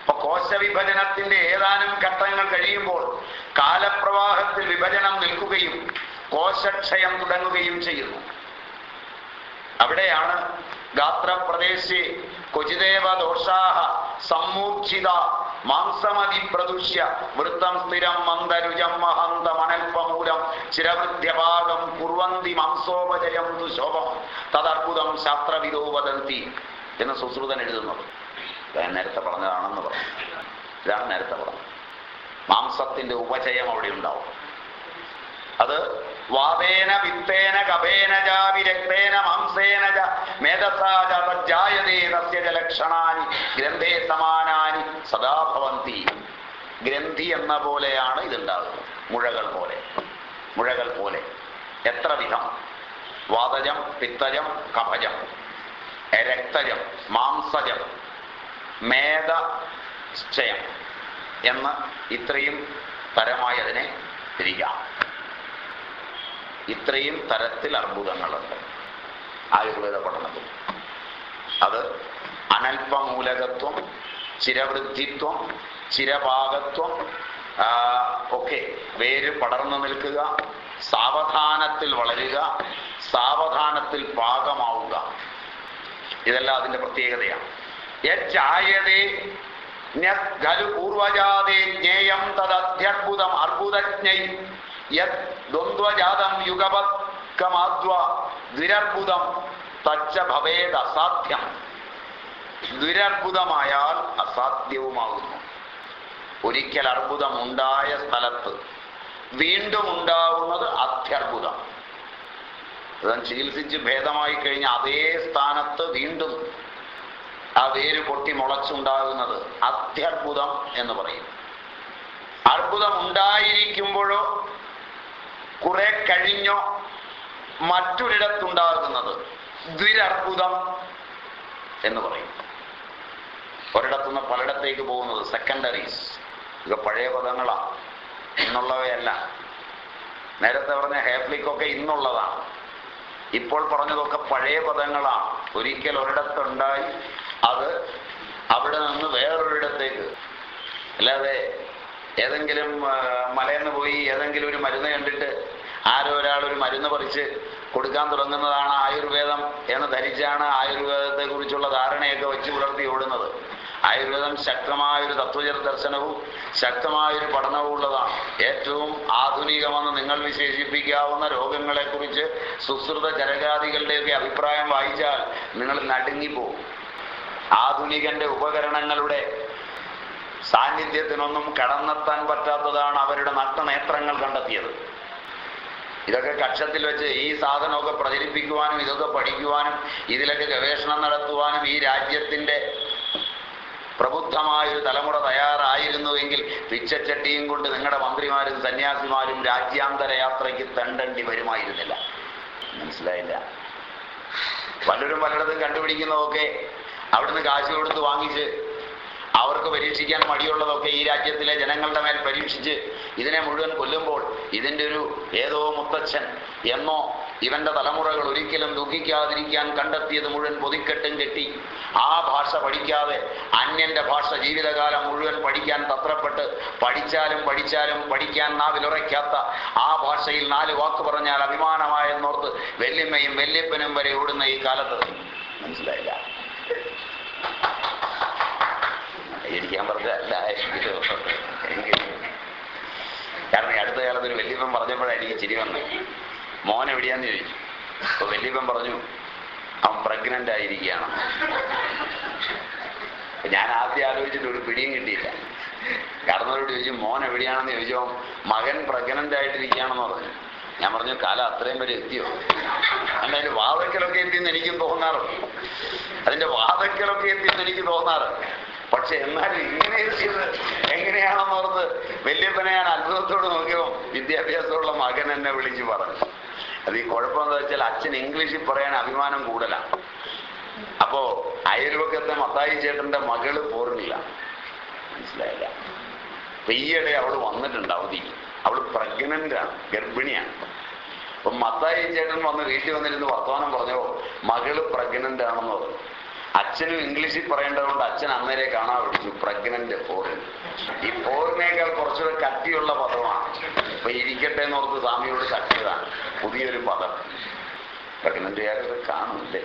അപ്പൊ കോശ വിഭജനത്തിന്റെ ഏതാനും ഘട്ടങ്ങൾ കഴിയുമ്പോൾ കാലപ്രവാഹത്തിൽ വിഭജനം നിൽക്കുകയും കോശക്ഷയം തുടങ്ങുകയും ചെയ്യുന്നു. അവിടെയാണ് ഗാത്രപ്രദേശി കൊചിദേവ ദോഷാഹ സമ്മൂർച്ഛിത മാംസമതി പ്രദുഷ്യ വൃത്തം സ്ഥിരം മന്ദരുജം മഹന്ത മണൽപമൂലം ചിരവൃദ്ധ്യഭാഗം കുർവന്തി മാംസോപജയം ദുശോഭം തദർബുദം ശാസ്ത്രവിദോ വദന്തി എന്ന് സുശ്രുതൻ എഴുതുന്നത്. ഞാൻ നേരത്തെ പറഞ്ഞതാണെന്ന് പറഞ്ഞു. ഇതാണ് നേരത്തെ പറഞ്ഞത്. മാംസത്തിന്റെ ഉപചയം അവിടെ ഉണ്ടാവും. അത് വാതേന വിത്തേന കപേന ജാവിരക്തേന വിരക്തേന മാംസേന ച മേധസാ ച തജ്ജായതേ തസ്യ ലക്ഷണാനി ഗ്രന്ഥേ സമാനാനി സദാ ഭവന്തി. ഗ്രന്ഥി എന്ന പോലെയാണ് ഇതുണ്ടാകുന്നത്. മുഴകൾ പോലെ. മുഴകൾ പോലെ. എത്ര വിധം? വാതജം പിത്തജം കഫജം. രക്തജം മാംസജം മേധശ്ചയം എന്ന് ഇത്രയും തരമായി അതിനെ തിരിക്കാം. ഇത്രയും തരത്തിൽ അർബുദങ്ങളുണ്ട് ആയുർവേദ പഠനത്തിൽ. അത് അനൽപമൂലകത്വം ചിരവൃദ്ധിത്വം ചിരഭാഗത്വം ഒക്കെ വേര് പടർന്നു നിൽക്കുക സാവധാനത്തിൽ വളരുക സാവധാനത്തിൽ പാകമാവുക. ഇതെല്ലാം അതിന്റെ പ്രത്യേകതയാണ്. യജായതേ ഖലു പൂർവജാതേ ജ്ഞേയം തദധ്യർബുദം അർബുദജ്ഞൈ യത് ദ്വന്ദ്വജാതം യുഗപത്കമാദ്വ ദ്വിരർബുദം തച്ച ഭവേദ് അസാധ്യം. ദ്വിരർബുദമായാൽ അസാധ്യവുമാകുന്നു. ഒരിക്കൽ അർബുദം ഉണ്ടായ സ്ഥലത്ത് വീണ്ടും ഉണ്ടാവുന്നത് അത്യർബുദം. അത് ചികിത്സിച്ച് ഭേദമായി കഴിഞ്ഞ അതേ സ്ഥാനത്ത് വീണ്ടും ആ വേര് പൊട്ടി മുളച്ചുണ്ടാകുന്നത് അത്യർബുദം എന്ന് പറയും. അർബുദം ഉണ്ടായിരിക്കുമ്പോഴോ കുറെ കഴിഞ്ഞോ മറ്റൊരിടത്തുണ്ടാകുന്നത് ദ്വിരർബുദം എന്ന് പറയും. ഒരിടത്തുനിന്ന് പലയിടത്തേക്ക് പോകുന്നത് സെക്കൻഡറീസ് ഇത് പഴയ പദങ്ങളാണ് ഇന്നുള്ളവയല്ല. നേരത്തെ പറഞ്ഞ ഹേഫ്ലിക്കൊക്കെ ഇന്നുള്ളതാണ്. ഇപ്പോൾ പറഞ്ഞതൊക്കെ പഴയ പദങ്ങളാണ് ഒരിക്കൽ ഒരിടത്തുണ്ടായി അത് അവിടെ നിന്ന് വേറൊരിടത്തേക്ക്. അല്ലാതെ ഏതെങ്കിലും മലയെന്ന് പോയി ഏതെങ്കിലും ഒരു മരുന്ന് കണ്ടിട്ട് ആരോ ഒരാൾ ഒരു മരുന്ന് പറിച്ച് കൊടുക്കാൻ തുടങ്ങുന്നതാണ് ആയുർവേദം എന്ന് ധരിച്ചാണ് ആയുർവേദത്തെ കുറിച്ചുള്ള ധാരണയൊക്കെ വെച്ച് പുലർത്തി ഓടുന്നത്. ആയുർവേദം ശക്തമായൊരു തത്വചര ദർശനവും ശക്തമായൊരു പഠനവും ഉള്ളതാണ്. ഏറ്റവും ആധുനികമെന്ന് നിങ്ങൾ വിശേഷിപ്പിക്കാവുന്ന രോഗങ്ങളെക്കുറിച്ച് സുശ്രുത ചരകാദികളുടെയൊക്കെ അഭിപ്രായം വായിച്ചാൽ നിങ്ങൾ നടുങ്ങിപ്പോവും. ആധുനികന്റെ ഉപകരണങ്ങളുടെ സാന്നിധ്യത്തിനൊന്നും കടന്നെത്താൻ പറ്റാത്തതാണ് അവരുടെ നഗ്നനേത്രങ്ങൾ കണ്ടെത്തിയത്. ഇതൊക്കെ കക്ഷത്തിൽ വെച്ച് ഈ സാധനമൊക്കെ പ്രചരിപ്പിക്കുവാനും ഇതൊക്കെ പഠിക്കുവാനും ഇതിലൊക്കെ ഗവേഷണം നടത്തുവാനും ഈ രാജ്യത്തിന്റെ പ്രബുദ്ധമായൊരു തലമുറ തയ്യാറായിരുന്നുവെങ്കിൽ പിച്ചച്ചട്ടിയും കൊണ്ട് നിങ്ങളുടെ മന്ത്രിമാരും സന്യാസിമാരും രാജ്യാന്തര യാത്രയ്ക്ക് തണ്ടണ്ടി വരുമായിരുന്നില്ല. മനസ്സിലായില്ല. പലരും പലയിടത്തും കണ്ടുപിടിക്കുന്നതൊക്കെ അവിടുന്ന് കാശ് കൊടുത്ത് വാങ്ങിച്ച് അവർക്ക് പരീക്ഷിക്കാൻ മടിയുള്ളതൊക്കെ ഈ രാജ്യത്തിലെ ജനങ്ങളുടെ മേൽ പരീക്ഷിച്ച് ഇതിനെ മുഴുവൻ കൊല്ലുമ്പോൾ ഇതിന്റെ ഒരു ഏതോ മുത്തച്ഛൻ എന്നോ ഇവന്റെ തലമുറകൾ ഒരിക്കലും ദുഃഖിക്കാതിരിക്കാൻ കണ്ടെത്തിയത് മുഴുവൻ പൊതിക്കെട്ടും കെട്ടി. ആ ഭാഷ പഠിക്കാതെ അന്യന്റെ ഭാഷ ജീവിതകാലം മുഴുവൻ പഠിക്കാൻ തത്രപ്പെട്ട് പഠിച്ചാലും പഠിച്ചാലും പഠിക്കാൻ നാവിലുറയ്ക്കാത്ത ആ ഭാഷയിൽ നാല് വാക്ക് പറഞ്ഞാൽ അഭിമാനമായെന്നോർത്ത് വെല്ലിമ്മയും വെല്ലിപ്പനും വരെ ഓടുന്ന ഈ കാലത്ത്. മനസ്സിലായില്ല? ഇരിക്കാൻ പറഞ്ഞല്ല കാരണം ഈ അടുത്ത കാലത്ത് ഒരു വല്യപ്പൻ പറഞ്ഞപ്പോഴാണ് എനിക്ക് ചിരി വന്നത്. മോൻ എവിടെയാന്ന് ചോദിച്ചു. അപ്പൊ വല്യപ്പൻ പറഞ്ഞു അവൻ പ്രഗ്നന്റ് ആയിരിക്കുകയാണ്. ഞാൻ ആദ്യം ആലോചിച്ചിട്ട് ഒരു പിടിയും കിട്ടിയില്ല. കടന്നവരോട് ചോദിച്ചു മോൻ എവിടെയാണെന്ന് ചോദിച്ചോ. മകൻ പ്രഗ്നന്റ് ആയിട്ടിരിക്കുകയാണെന്ന് പറഞ്ഞു. ഞാൻ പറഞ്ഞു കാലം അത്രയും വരെ എത്തിയോ? അതിന്റെ വാതക്കലൊക്കെ എത്തിയെന്ന് എനിക്കും തോന്നാറുണ്ട്. അതിന്റെ വാതക്കലൊക്കെ എത്തിയെന്ന് എനിക്ക് തോന്നാറ് പക്ഷെ എന്നാലും ഇങ്ങനെ എത്തിയത് എങ്ങനെയാണെന്ന് ഓർത്ത് വല്യപ്പനെ ഞാൻ അത്ഭുതത്തോട് നോക്കിയോ വിദ്യാഭ്യാസമുള്ള മകൻ എന്നെ വിളിച്ച് പറഞ്ഞു. അത് ഈ കുഴപ്പമെന്ന് വെച്ചാൽ അച്ഛൻ ഇംഗ്ലീഷിൽ പറയാൻ അഭിമാനം കൂടുതലാണ് അപ്പോ അയൽവക്കത്തെ മത്തായി ചേട്ടന്റെ മകൾ പോർണില്ല മനസ്സിലായില്ല? അപ്പൊ ഈയിടെ അവൾ വന്നിട്ടുണ്ട് അവധിക്ക് അവൾ പ്രഗ്നന്റ് ആണ് ഗർഭിണിയാണ്. അപ്പൊ മത്തായി ചേട്ടൻ വന്ന് വീട്ടിൽ വന്നിരുന്ന് വർത്തമാനം പറഞ്ഞോ മകൾ പ്രഗ്നന്റ് ആണെന്ന് പറഞ്ഞു. അച്ഛനും ഇംഗ്ലീഷിൽ പറയേണ്ടതുകൊണ്ട് അച്ഛൻ അന്നേരെ കാണാൻ വിളിച്ചു പ്രഗ്നന്റ് ഫോറിൻ ഈ ഫോറിനേക്കാൾ കുറച്ചുകൂടെ കട്ടിയുള്ള പദമാണ്. ഇപ്പൊ ഇരിക്കട്ടെ എന്ന് ഓർത്ത് സ്വാമിയോട് കട്ടിയതാണ്. പുതിയൊരു പദം. പ്രഗ്നന്റുകാരത് കാണുന്നില്ലേ?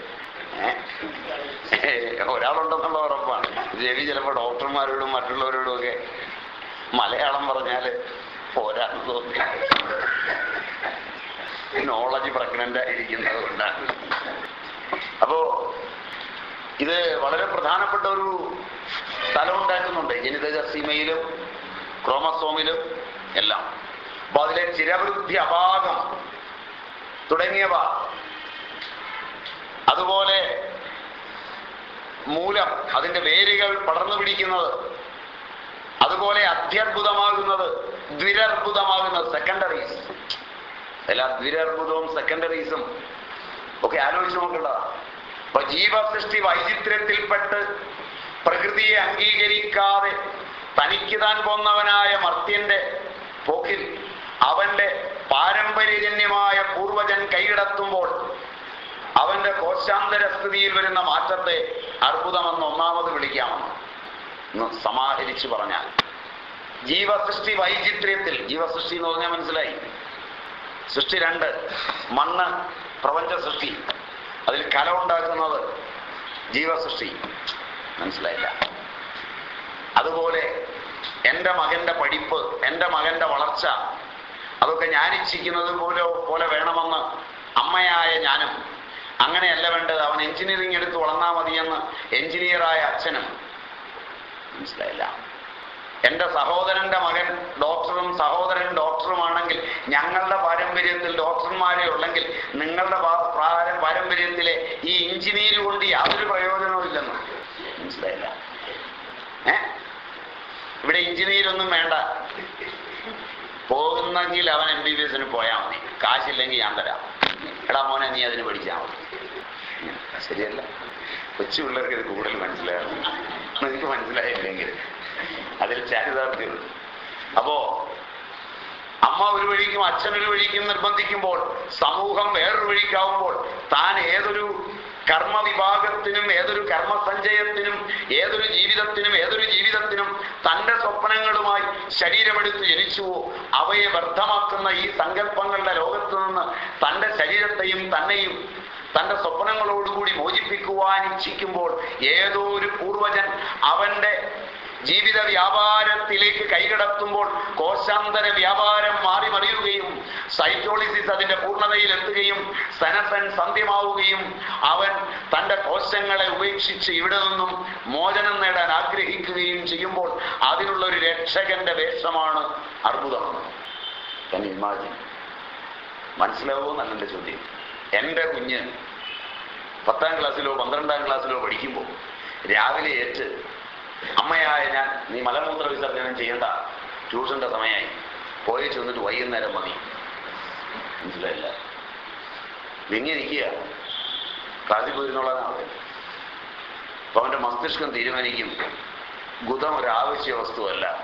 ഒരാളുണ്ടെന്നുള്ള ഉറപ്പാണ്. രവി ചിലപ്പോൾ ഡോക്ടർമാരോടും മറ്റുള്ളവരോടും ഒക്കെ മലയാളം പറഞ്ഞാൽ പോരാന്ന് തോന്നി നോളജ് പ്രഗ്നന്റ് ആയിരിക്കുന്നത് കൊണ്ടാണ്. അപ്പോ ഇത് വളരെ പ്രധാനപ്പെട്ട ഒരു സ്ഥലം ഉണ്ടാക്കുന്നുണ്ട്. ജനിതക സീമയിലും ക്രോമസോമിലും എല്ലാം. അപ്പൊ അതിലെ ചിരവൃദ്ധി അപാകം തുടങ്ങിയവ. അതുപോലെ മൂലം അതിന്റെ വേരുകൾ പടർന്നു പിടിക്കുന്നത്. അതുപോലെ അത്യർഭുതമാകുന്നത് ദ്വിരർഭുതമാകുന്നത് സെക്കൻഡറീസ് എല്ലാ ദ്വിരർഭുതവും സെക്കൻഡറീസും ഒക്കെ ആലോചിച്ച് നോക്കേണ്ടതാണ്. അപ്പൊ ജീവസൃഷ്ടി വൈചിത്രത്തിൽപ്പെട്ട് പ്രകൃതിയെ അംഗീകരിക്കാതെ തനിക്ക് താൻ പോന്നവനായ മർത്യന്റെ പോക്കിൽ അവന്റെ പാരമ്പര്യജന്യമായ പൂർവജൻ കൈകിടത്തുമ്പോൾ അവന്റെ കോശാന്തര സ്ഥിതിയിൽ വരുന്ന മാറ്റത്തെ അർബുദമെന്ന് ഒന്നാമത് വിളിക്കാമെന്ന്. സമാഹരിച്ചു പറഞ്ഞാൽ ജീവസൃഷ്ടി വൈചിത്ര്യത്തിൽ ജീവസൃഷ്ടി എന്ന് പറഞ്ഞാൽ മനസ്സിലായി. സൃഷ്ടി രണ്ട് മണ്ണ് പ്രപഞ്ച സൃഷ്ടി അതിൽ കല ഉണ്ടാക്കുന്നത് ജീവസൃഷ്ടി. മനസ്സിലായില്ല? അതുപോലെ എന്റെ മകന്റെ പഠിപ്പ് എന്റെ മകന്റെ വളർച്ച അതൊക്കെ ഞാൻ ഇച്ഛിക്കുന്നത് പോലെ പോലെ വേണമെന്ന് അമ്മയായ ഞാനും. അങ്ങനെയല്ല വേണ്ടത്. അവൻ എഞ്ചിനീയറിംഗ് എടുത്ത് വളർന്നാൽ മതിയെന്ന് എഞ്ചിനീയറായ അച്ഛനും. മനസ്സിലായില്ല? എന്റെ സഹോദരന്റെ മകൻ ഡോക്ടറും സഹോദരൻ ഡോക്ടറുമാണെങ്കിൽ ഞങ്ങളുടെ പാരമ്പര്യത്തിൽ ഡോക്ടർമാരെ ഉള്ളെങ്കിൽ നിങ്ങളുടെ പാരമ്പര്യത്തിലെ ഈ എഞ്ചിനീയർ കൊണ്ട് യാതൊരു പ്രയോജനവും ഇല്ലെന്ന്. മനസ്സിലായില്ല? ഏ? ഇവിടെ എഞ്ചിനീയർ ഒന്നും വേണ്ട. പോകുന്നെങ്കിൽ അവൻ എം ബി ബി എസിന് പോയാൽ മതി. കാശില്ലെങ്കിൽ ഞാൻ തരാം. എടാ മോനെ നീ അതിന് പഠിച്ചാൽ മതി. ശരിയല്ല. കൊച്ചു പിള്ളേർക്ക് ഇത് കൂടുതൽ മനസ്സിലാകും. നിങ്ങൾക്ക് മനസ്സിലായില്ലെങ്കിൽ അതിൽ ചാരിതാർത്ഥ്യം അപ്പോ അമ്മ ഒരു വഴിക്കും അച്ഛൻ ഒരു വഴിക്കും നിർബന്ധിക്കുമ്പോൾ സമൂഹം വേറൊരു വഴിക്കാവുമ്പോൾ താൻ ഏതൊരു കർമ്മവിഭാഗത്തിനും ഏതൊരു കർമ്മസഞ്ചയത്തിനും ഏതൊരു ജീവിതത്തിനും ഏതൊരു ജീവിതത്തിനും തന്റെ സ്വപ്നങ്ങളുമായി ശരീരമെടുത്ത് ജനിച്ചുവോ അവയെ വ്യർത്ഥമാക്കുന്ന ഈ സങ്കല്പങ്ങളുടെ ലോകത്ത് നിന്ന് തന്റെ ശരീരത്തെയും തന്നെയും തന്റെ സ്വപ്നങ്ങളോടുകൂടി മോചിപ്പിക്കുവാൻ ഇച്ഛിക്കുമ്പോൾ ഏതോ ഒരു പൂർവജൻ അവന്റെ ജീവിത വ്യാപാരത്തിലേക്ക് കൈകടത്തുമ്പോൾ കോശാന്തര വ്യാപാരം മാറി മറിയുകയും സൈറ്റോളിസിസ് അതിന്റെ പൂർണതയിൽ എത്തുകയും സനസൻ സന്ധ്യമാവുകയും അവൻ തന്റെ കോശങ്ങളെ ഉപേക്ഷിച്ച് ഇവിടെ നിന്നും മോചനം നേടാൻ ആഗ്രഹിക്കുകയും ചെയ്യുമ്പോൾ അതിനുള്ള ഒരു രക്ഷകന്റെ വേഷമാണ് അർബുദം. ഞാൻ ഇമാജിൻ മനസ്സിലാവുമെന്നല്ല എന്റെ ചോദ്യം. എന്റെ കുഞ്ഞ് പത്താം ക്ലാസ്സിലോ പന്ത്രണ്ടാം ക്ലാസ്സിലോ പഠിക്കുമ്പോൾ രാവിലെ ഏറ്റ് അമ്മയായ ഞാൻ നീ മലമൂത്ര വിസർജനം ചെയ്യണ്ട. ട്യൂഷന്റെ സമയമായി. പോയി ചെന്നിട്ട് വൈകുന്നേരം മതി മനസ്സിലായില്ല. വിങ്ങിരിക്കുക ക്ലാസ്സിൽ പോയിരുന്നുള്ളതാണ് അപ്പൊ അവന്റെ മസ്തിഷ്കം തീരുമാനിക്കും. ഗുദം ഒരു ആവശ്യ വസ്തുവല്ല.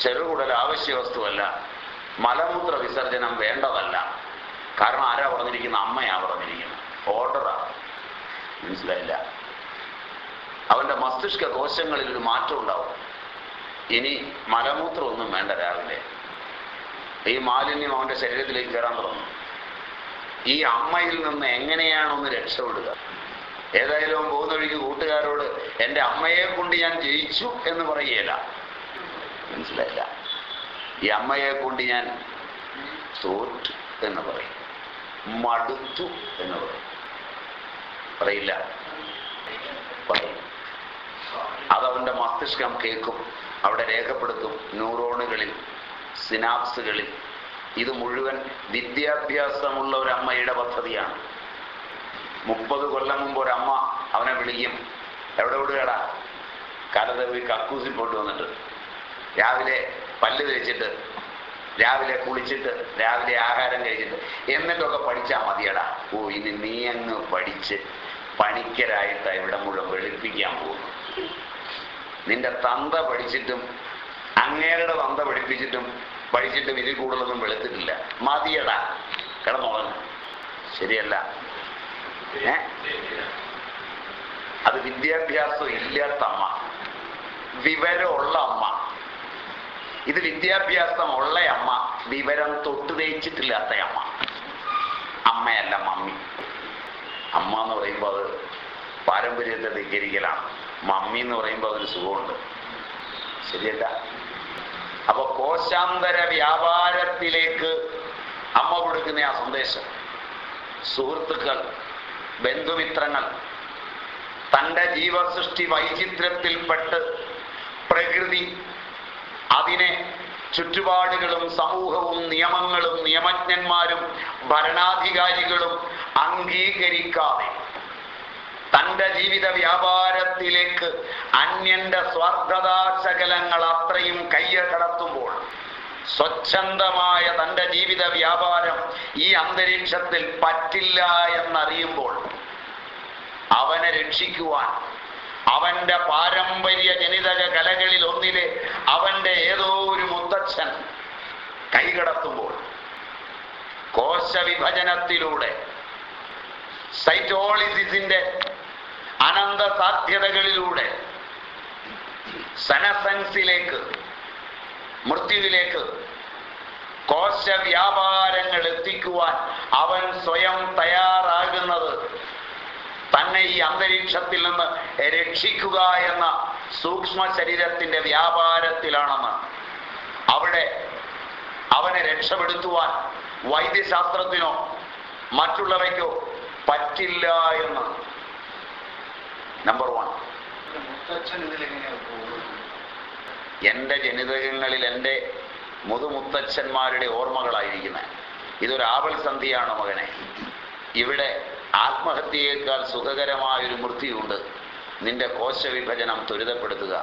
ചെറുകുടൽ ആവശ്യ വസ്തുവല്ല. മലമൂത്ര വിസർജനം വേണ്ടതല്ല. കാരണം ആരാ പറഞ്ഞിരിക്കുന്ന? അമ്മയാ പറഞ്ഞിരിക്കുന്നത്. ഓർഡറാ മനസ്സിലായില്ല. അവന്റെ മസ്തിഷ്ക കോശങ്ങളിൽ ഒരു മാറ്റം ഉണ്ടാവും. ഇനി മലമൂത്രം ഒന്നും വേണ്ട രാവിലെ. ഈ മാലിന്യം അവന്റെ ശരീരത്തിലേക്ക് കയറാൻ തുടങ്ങും. ഈ അമ്മയിൽ നിന്ന് എങ്ങനെയാണൊന്ന് രക്ഷപ്പെടുക? ഏതായാലും പോകുന്ന വഴിക്ക് കൂട്ടുകാരോട് എന്റെ അമ്മയെ കൊണ്ട് ഞാൻ ജയിച്ചു എന്ന് പറയുകയില്ല. മനസ്സിലായില്ല? ഈ അമ്മയെ കൊണ്ട് ഞാൻ തോറ്റു എന്ന് പറയും. മടുത്തു എന്ന് പറയും. പറയില്ല? പറയും മസ്തിഷ്കം കേൾക്കും. അവിടെ രേഖപ്പെടുത്തും ന്യൂറോണുകളിൽ സിനാപ്സുകളിൽ. ഇത് മുഴുവൻ വിദ്യാഭ്യാസമുള്ള ഒരു അമ്മയുടെ പദ്ധതിയാണ്. മുപ്പത് കൊല്ലം മുമ്പ് ഒരമ്മ അവനെ വിളിക്കും. എവിടെ വിടുകടാ കലതവി കക്കൂസിൽ പോയിട്ട് വന്നിട്ട് രാവിലെ പല്ല് തേച്ചിട്ട് രാവിലെ കുളിച്ചിട്ട് രാവിലെ ആഹാരം കഴിച്ചിട്ട്. എന്നിട്ടൊക്കെ പഠിച്ചാൽ മതിയടാ. ഓ ഇനി നീ അങ്ങ് പഠിച്ച് പണിക്കരായിട്ട് ഇവിടെ മുഴുവൻ വെളുപ്പിക്കാൻ പോകുന്നു നിന്റെ തന്ത പഠിച്ചിട്ടും അങ്ങേരുടെ തന്ത പഠിപ്പിച്ചിട്ടും പഠിച്ചിട്ടും ഇതിൽ കൂടുതലൊന്നും വെളുത്തിട്ടില്ല. മതിയടാ. കിടന്നുറങ്ങ് ശരിയല്ല. ഏ? അത് വിദ്യാഭ്യാസം ഇല്ലാത്ത അമ്മ വിവരമുള്ള അമ്മ. ഇത് വിദ്യാഭ്യാസം ഉള്ള അമ്മ വിവരം തൊട്ട് തേച്ചിട്ടില്ലാത്ത അമ്മ. അമ്മയല്ല മമ്മി. അമ്മ എന്ന് പറയുമ്പോൾ അത് പാരമ്പര്യത്തെ ധിക്കരിക്കലാണ്. മമ്മി എന്ന് പറയുമ്പോൾ അതൊരു സുഖമുണ്ട്. ശരിയല്ല? അപ്പൊ കോശാന്തര വ്യാപാരത്തിലേക്ക് അമ്മ കൊടുക്കുന്ന ആ സന്ദേശം. സുഹൃത്തുക്കൾ ബന്ധുമിത്രങ്ങൾ തന്റെ ജീവസൃഷ്ടി വൈചിത്രത്തിൽപ്പെട്ട് പ്രകൃതി അതിനെ ചുറ്റുപാടുകളും സമൂഹവും നിയമങ്ങളും നിയമജ്ഞന്മാരും ഭരണാധികാരികളും അംഗീകരിക്കാതെ തന്റെ ജീവിത വ്യാപാരത്തിലേക്ക് അന്യന്റെ സ്വാർത്ഥതാശകലങ്ങൾ അത്രയും കയ്യ കടത്തുമ്പോൾ സ്വച്ഛന്തമായ തന്റെ ജീവിത വ്യാപാരം ഈ അന്തരീക്ഷത്തിൽ പറ്റില്ല എന്നറിയുമ്പോൾ അവനെ രക്ഷിക്കുവാൻ അവന്റെ പാരമ്പര്യ ജനിതക കലകളിൽ ഒന്നിലെ അവന്റെ ഏതോ ഒരു മുത്തച്ഛൻ കൈകടത്തുമ്പോൾ കോശവിഭജനത്തിലൂടെ സൈറ്റോളിസിന്റെ അനന്ത സാധ്യതകളിലൂടെ സനസൻസിലേക്ക് മൃത്യുവിലേക്ക് കോശ വ്യാപാരങ്ങൾ എത്തിക്കുവാൻ അവൻ സ്വയം തയ്യാറാകുന്നത് തന്നെ ഈ അന്തരീക്ഷത്തിൽ നിന്ന് രക്ഷിക്കുക എന്ന സൂക്ഷ്മ ശരീരത്തിന്റെ വ്യാപാരത്തിലാണെന്ന്. അവിടെ അവനെ രക്ഷപ്പെടുത്തുവാൻ വൈദ്യശാസ്ത്രത്തിനോ മറ്റുള്ളവയ്ക്കോ പറ്റില്ല എന്ന്. നമ്പർ വൺ എന്റെ ജനിതകങ്ങളിൽ എന്റെ മുതുമുത്തച്ഛന്മാരുടെ ഓർമ്മകളായിരിക്കുന്നത് ഇതൊരു ആവൽ സന്ധിയാണ് മകനെ. ഇവിടെ ആത്മഹത്യയേക്കാൾ സുഖകരമായൊരു മൃത്യുണ്ട് നിന്റെ കോശവിഭജനം ത്വരിതപ്പെടുത്തുക.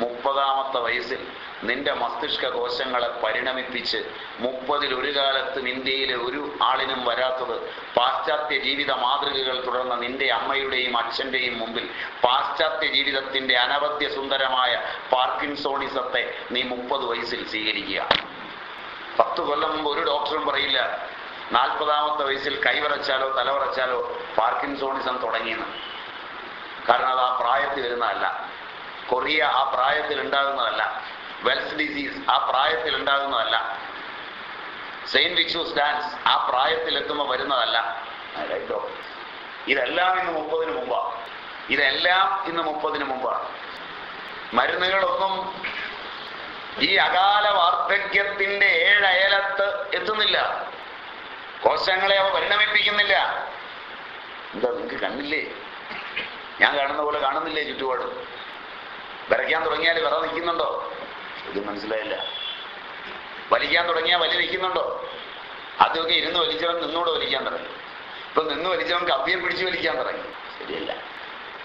മുപ്പതാമത്തെ വയസ്സിൽ നിന്റെ മസ്തിഷ്ക കോശങ്ങളെ പരിണമിപ്പിച്ച് മുപ്പതിൽ ഒരു കാലത്തും ഇന്ത്യയിലെ ഒരു ആളിനും വരാത്തത് പാശ്ചാത്യ ജീവിത മാതൃകകൾ തുടർന്ന നിന്റെ അമ്മയുടെയും അച്ഛന്റെയും മുമ്പിൽ പാശ്ചാത്യ ജീവിതത്തിന്റെ അനവധ്യ സുന്ദരമായ പാർക്കിൻസോണിസത്തെ നീ മുപ്പത് വയസ്സിൽ സ്വീകരിക്കുക. പത്ത് കൊല്ലം മുമ്പ് ഒരു ഡോക്ടറും പറയില്ല നാൽപ്പതാമത്തെ വയസ്സിൽ കൈവരച്ചാലോ തലവറച്ചാലോ പാർക്കിൻസോണിസം തുടങ്ങിയെന്ന്. കാരണം അത് ആ പ്രായത്തിൽ വരുന്നതല്ല. കൊറിയ ആ പ്രായത്തിൽ ഉണ്ടാകുന്നതല്ല വെൽസ് ഡിസീസ് ആ പ്രായത്തിൽ ഉണ്ടാകുന്നതല്ല സെയിന്റ് വിക്സൂസ് ഡാൻസ് ആ പ്രായത്തിൽ എത്തുമ്പോൾ വരുന്നതല്ല ഇതെല്ലാം ഇന്ന് മുപ്പതിന് മുമ്പാണ് ഇതെല്ലാം ഇന്ന് മുപ്പതിന് മുമ്പാണ് മരുന്നുകളൊന്നും ഈ അകാല വാർദ്ധക്യത്തിന്റെ ഏഴയലത്ത് എത്തുന്നില്ല. കോശങ്ങളെ അവ പരിണമിപ്പിക്കുന്നില്ല. എന്താ നിങ്ങൾക്ക് കണ്ടില്ലേ ഞാൻ കാണുന്ന പോലെ കാണുന്നില്ലേ ചുറ്റുപാട്? വരയ്ക്കാൻ തുടങ്ങിയാൽ വിറ നിൽക്കുന്നുണ്ടോ? ഇത് മനസ്സിലായില്ല. വലിക്കാൻ തുടങ്ങിയാൽ വലി നിൽക്കുന്നുണ്ടോ? ആദ്യമൊക്കെ ഇരുന്ന് വലിച്ചവൻ നിന്നൂടെ വലിക്കാൻ തുടങ്ങി. ഇപ്പൊ നിന്ന് വലിച്ചവൻ കവ്യം പിടിച്ച് വലിക്കാൻ തുടങ്ങി. ശരിയല്ല.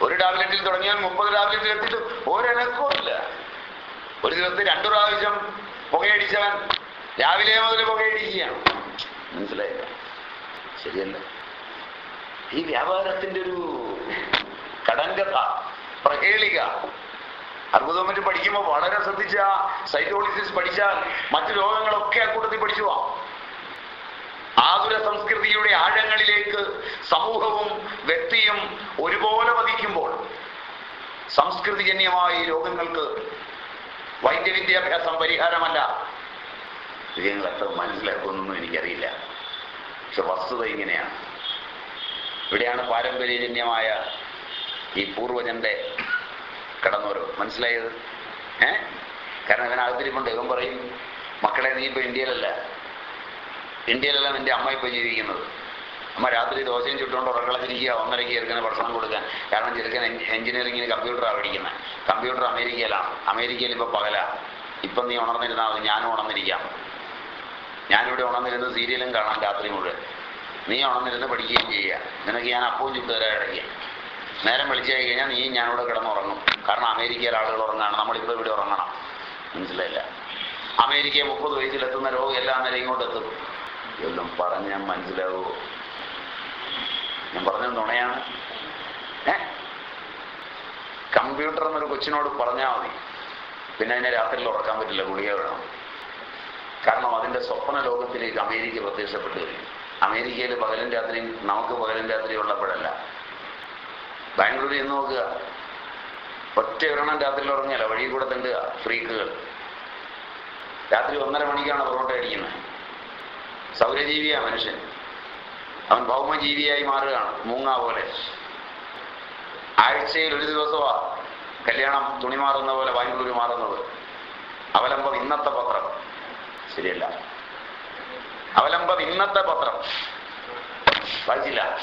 ഒരു ടാബ്ലറ്റിൽ തുടങ്ങിയാൽ മുപ്പത് ടാബ്ലറ്റിൽ എത്തിയിട്ട് ഒരനക്കവും ഇല്ല ഒരു ദിവസത്തിൽ രണ്ടു പ്രാവശ്യം പുകയടിച്ചവൻ രാവിലെ മുതൽ പുകയടിക്കുകയാണ്. മനസ്സിലായില്ല. ശരിയല്ല. ഈ വ്യാപാരത്തിന്റെ ഒരു കടങ്കഥ പ്രഹേളിക അർബുദം മറ്റും പഠിക്കുമ്പോൾ വളരെ ശ്രദ്ധിച്ച സൈക്കോളജിസ്റ്റ് പഠിച്ചാൽ മറ്റു രോഗങ്ങളൊക്കെ അക്കൂട്ടത്തിൽ പഠിച്ചു ആതുര സംസ്കൃതിയുടെ ആഴങ്ങളിലേക്ക് സമൂഹവും വ്യക്തിയും ഒരുപോലെ വധിക്കുമ്പോൾ സംസ്കൃതിജന്യമായ രോഗങ്ങൾക്ക് വൈദ്യവിദ്യാഭ്യാസം പരിഹാരമല്ല. ഇത് ഞങ്ങൾ എത്ര മനസ്സിലാക്കുമെന്നൊന്നും എനിക്കറിയില്ല. പക്ഷെ വസ്തുത ഇങ്ങനെയാണ്. ഇവിടെയാണ് പാരമ്പര്യജന്യമായ ഈ പൂർവജന്റെ കടന്നവരവ് മനസ്സിലായത്? ഏ? കാരണം ഇവനകത്തിരിപ്പുണ്ട് ഇവൻ പറയും മക്കളെ നീ ഇപ്പൊ ഇന്ത്യയിലല്ല. ഇന്ത്യയിലല്ല നിന്റെ അമ്മ ഇപ്പൊ ജീവിക്കുന്നത്. അമ്മ രാത്രി ദോശയും ചുട്ടുകൊണ്ട് ഉറക്കളത്തിരിക്കുക ഒന്നരയ്ക്ക് ചെറുക്കന് ഭക്ഷണം കൊടുക്കാൻ. കാരണം ചെറുക്കൻ എഞ്ചിനീയറിംഗിന് കമ്പ്യൂട്ടറാണ് പഠിക്കുന്നത് കമ്പ്യൂട്ടർ അമേരിക്കയിലാണ് അമേരിക്കയിൽ ഇപ്പൊ പകലാ. ഇപ്പം നീ ഉണർന്നിരുന്നാൽ മതി. ഞാനും ഉണർന്നിരിക്കാം. ഞാനിവിടെ ഉണർന്നിരുന്ന് സീരിയലും കാണാം രാത്രി മുഴുവൻ. നീ ഉണർന്നിരുന്ന് പഠിക്കുകയും ചെയ്യുക നിനക്ക് ഞാൻ അപ്പവും ചുട്ടുതരാൻ നേരം വെളിച്ചായി കഴിഞ്ഞാൽ നീ ഞാനിവിടെ കിടന്നുറങ്ങും. കാരണം അമേരിക്കയിൽ ആളുകൾ ഉറങ്ങാണ്. നമ്മളിപ്പോൾ ഇവിടെ ഉറങ്ങണം. മനസ്സിലായില്ല? അമേരിക്ക മുപ്പത് വയസ്സിലെത്തുന്ന രോഗം എല്ലാം നേരം ഇങ്ങോട്ട് എത്തും. ഇതെല്ലാം പറഞ്ഞാൽ മനസ്സിലാവുമോ ഞാൻ പറഞ്ഞ നുണയാണ്. ഏ? കമ്പ്യൂട്ടർ എന്നൊരു കൊച്ചിനോട് പറഞ്ഞാൽ മതി. പിന്നെ അതിനെ രാത്രിയിൽ ഉറക്കാൻ പറ്റില്ല ഗുളിക വേണം. കാരണം അതിന്റെ സ്വപ്ന ലോകത്തിലേക്ക് അമേരിക്ക പ്രത്യക്ഷപ്പെട്ടു കഴിഞ്ഞു. അമേരിക്കയിൽ പകലും രാത്രിയും നമുക്ക് പകലും രാത്രിയും ഉള്ളപ്പോഴല്ല. ബാംഗ്ലൂരിൽ ചെന്ന് നോക്കുക. ഒറ്റ ഒരെണ്ണം രാത്രിയിൽ ഉറങ്ങിയല്ല വഴി കൂടെ തണ്ടുക ഫ്രീക്കുകൾ. രാത്രി ഒന്നര മണിക്കാണ് പൊറോട്ട അടിക്കുന്നത് സൗരജീവിയാ മനുഷ്യൻ. അവൻ ഭൗമജീവിയായി മാറുകയാണ് മൂങ്ങ പോലെ. ആഴ്ചയിൽ ഒരു ദിവസമാ കല്യാണം തുണി മാറുന്ന പോലെ ബാംഗ്ലൂർ മാറുന്നത്. അവലംബം ഇന്നത്തെ പത്രം. ശരിയല്ല. അവലംബം ഇന്നത്തെ പത്രം. വായിച്ചില്ല.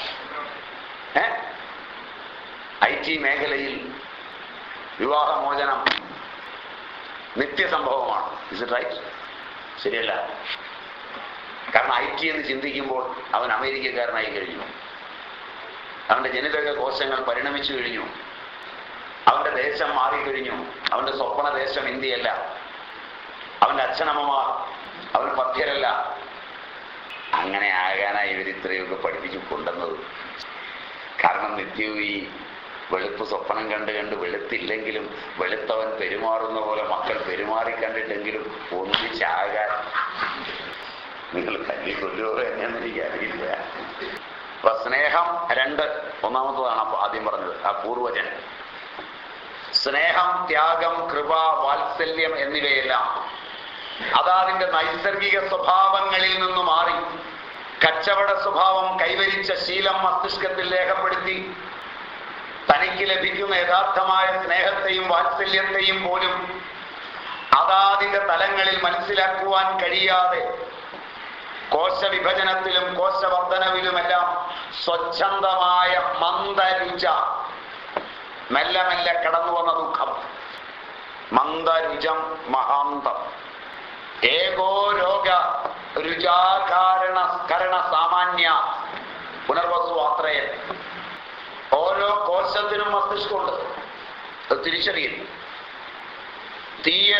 ഏ? ഐ ടി മേഖലയിൽ വിവാഹമോചനം നിത്യസംഭവമാണ്. ഇസ് ഇറ്റ് റൈറ്റ് ശരിയല്ല. കാരണം ഐ ടി എന്ന് ചിന്തിക്കുമ്പോൾ അവൻ അമേരിക്കക്കാരനായി കഴിഞ്ഞു. അവന്റെ ജനിതക കോശങ്ങൾ പരിണമിച്ചു കഴിഞ്ഞു. അവന്റെ ദേശം മാറിക്കഴിഞ്ഞു. അവന്റെ സ്വപ്ന ദേശം ഇന്ത്യയല്ല. അവന്റെ അച്ഛനമ്മമാർ അവൻ പഥ്യരല്ല അങ്ങനെ ആകാനായി ഇവർ ഇത്രയൊക്കെ പഠിപ്പിച്ചു കൊണ്ടുവന്നത്. കാരണം നിത്യവും ഈ വെളുപ്പ് സ്വപ്നം കണ്ട് കണ്ട് വെളുത്തില്ലെങ്കിലും വെളുത്തവൻ പെരുമാറുന്ന പോലെ മക്കൾ പെരുമാറി കണ്ടിട്ടെങ്കിലും ഒന്നിച്ചാകാൻ നിങ്ങൾ തല്ലി കൊല്ലുമോ എന്നെന്ന് എനിക്കറിയില്ല അപ്പൊ സ്നേഹം രണ്ട്. ഒന്നാമത്തതാണ് ആദ്യം പറഞ്ഞത് ആ പൂർവജൻ സ്നേഹം ത്യാഗം കൃപ വാത്സല്യം എന്നിവയെല്ലാം അതാതിന്റെ നൈസർഗിക സ്വഭാവങ്ങളിൽ നിന്ന് മാറി കച്ചവട സ്വഭാവം കൈവരിച്ച ശീലം മസ്തിഷ്കത്തിൽ രേഖപ്പെടുത്തി തനിക്ക് ലഭിക്കുന്ന യഥാർത്ഥമായ സ്നേഹത്തെയും വാത്സല്യത്തെയും പോലും അതാതിന്റെ തലങ്ങളിൽ മനസ്സിലാക്കുവാൻ കഴിയാതെ കോശവിഭജനത്തിലും കോശവർദ്ധനവിലുമെല്ലാം സ്വച്ഛന്തമായ മന്ദരുച. മെല്ലെ മെല്ലെ കടന്നു വന്ന ദുഃഖം. മന്ദരുചം മഹാന്തം. ഏകോ രോഗ രുചാകാരണ കരണ സാമാന്യ പുനർവസു അത്രയൻ ഓരോ കോശത്തിനും മസ്തിഷ്കമുണ്ട്. അത് തിരിച്ചറിയും തീയ്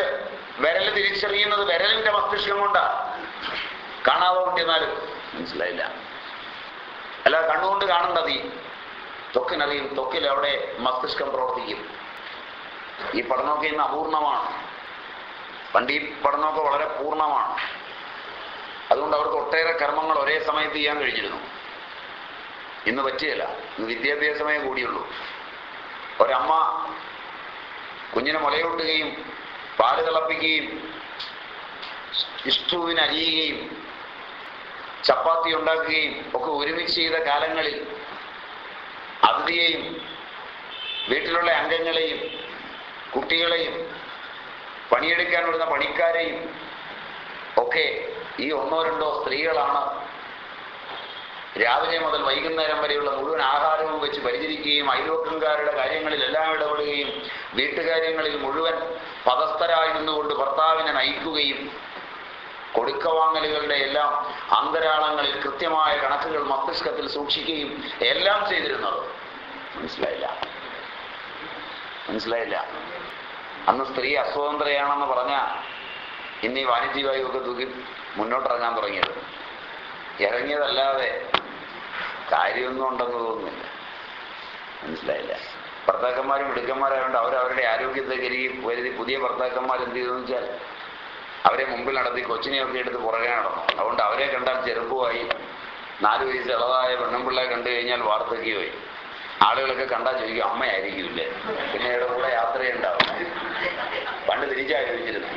വിരൽ തിരിച്ചറിയുന്നത് വിരലിന്റെ മസ്തിഷ്കം കൊണ്ടാണ് കാണാതെ കൊണ്ടിരുന്നാലും മനസ്സിലായില്ല. അല്ല കണ്ണുകൊണ്ട് കാണണ്ട തീ ത്വക്കിനറിയും ത്വക്കിൽ അവിടെ മസ്തിഷ്കം പ്രവർത്തിക്കും. ഈ പഠനമൊക്കെ ഇന്ന് അപൂർണമാണ്. പണ്ട് ഈ പഠനമൊക്കെ വളരെ പൂർണമാണ് അതുകൊണ്ട് അവർക്ക് ഒട്ടേറെ കർമ്മങ്ങൾ ഒരേ സമയത്ത് ചെയ്യാൻ കഴിഞ്ഞിരുന്നു. ഇന്ന് പറ്റിയല്ല. ഇന്ന് വിദ്യാഭ്യാസമേ കൂടിയുള്ളൂ. ഒരമ്മ കുഞ്ഞിനെ മുലയൂട്ടുകയും പാൽ തിളപ്പിക്കുകയും ഇഷ്ടുവിനരിയുകയും ചപ്പാത്തി ഉണ്ടാക്കുകയും ഒക്കെ ഒരുമിച്ച് ചെയ്ത കാലങ്ങളിൽ അതിഥിയെയും വീട്ടിലുള്ള അംഗങ്ങളെയും കുട്ടികളെയും പണിയെടുക്കാൻ വരുന്ന പണിക്കാരെയും ഒക്കെ ഈ ഒന്നോ രണ്ടോ സ്ത്രീകളാണ് രാവിലെ മുതൽ വൈകുന്നേരം വരെയുള്ള മുഴുവൻ ആഹാരവും വെച്ച് പരിചരിക്കുകയും അയൽവക്കംകാരുടെ കാര്യങ്ങളിൽ എല്ലാം ഇടപെടുകയും വീട്ടുകാര്യങ്ങളിൽ മുഴുവൻ പദസ്ഥരായി കൊണ്ട് ഭർത്താവിനെ നയിക്കുകയും കൊടുക്കവാങ്ങലുകളുടെ എല്ലാം അന്തരാളങ്ങളിൽ കൃത്യമായ കണക്കുകൾ മസ്തിഷ്കത്തിൽ സൂക്ഷിക്കുകയും എല്ലാം ചെയ്തിരുന്നത്. മനസ്സിലായില്ല? മനസ്സിലായില്ല? അന്ന് സ്ത്രീ അസ്വതന്ത്രയാണെന്ന് പറഞ്ഞ ഇന്ന് ഈ വാണിജ്യവായുവൊക്കെ തൂക്കി മുന്നോട്ടിറങ്ങാൻ തുടങ്ങിയത്. ഇറങ്ങിയതല്ലാതെ കാര്യമൊന്നും ഉണ്ടെന്ന് തോന്നുന്നില്ല. മനസ്സിലായില്ല? ഭർത്താക്കന്മാരും മിടുക്കന്മാരായതുകൊണ്ട് അവരവരുടെ ആരോഗ്യത്തെ കരുതി വരുതി പുതിയ ഭർത്താക്കന്മാർ എന്ത് ചെയ്തെന്ന് വെച്ചാൽ അവരെ മുമ്പിൽ നടത്തി കൊച്ചിനെയൊക്കെ എടുത്ത് പുറകെ അതുകൊണ്ട് അവരെ കണ്ടാൽ ചെറുപ്പമായി നാല് വയസ്സ് ഇളവായ പെണ്ണുമ്പിള്ളെ കണ്ടു കഴിഞ്ഞാൽ വാർദ്ധക്യമായി ആളുകളൊക്കെ കണ്ടാൽ ചോദിക്കും അമ്മയായിരിക്കില്ലേ? പിന്നെ ഇവിടെ കൂടെ യാത്രയുണ്ടാവും. പണ്ട് തിരിച്ചാലോചിച്ചിരുന്നു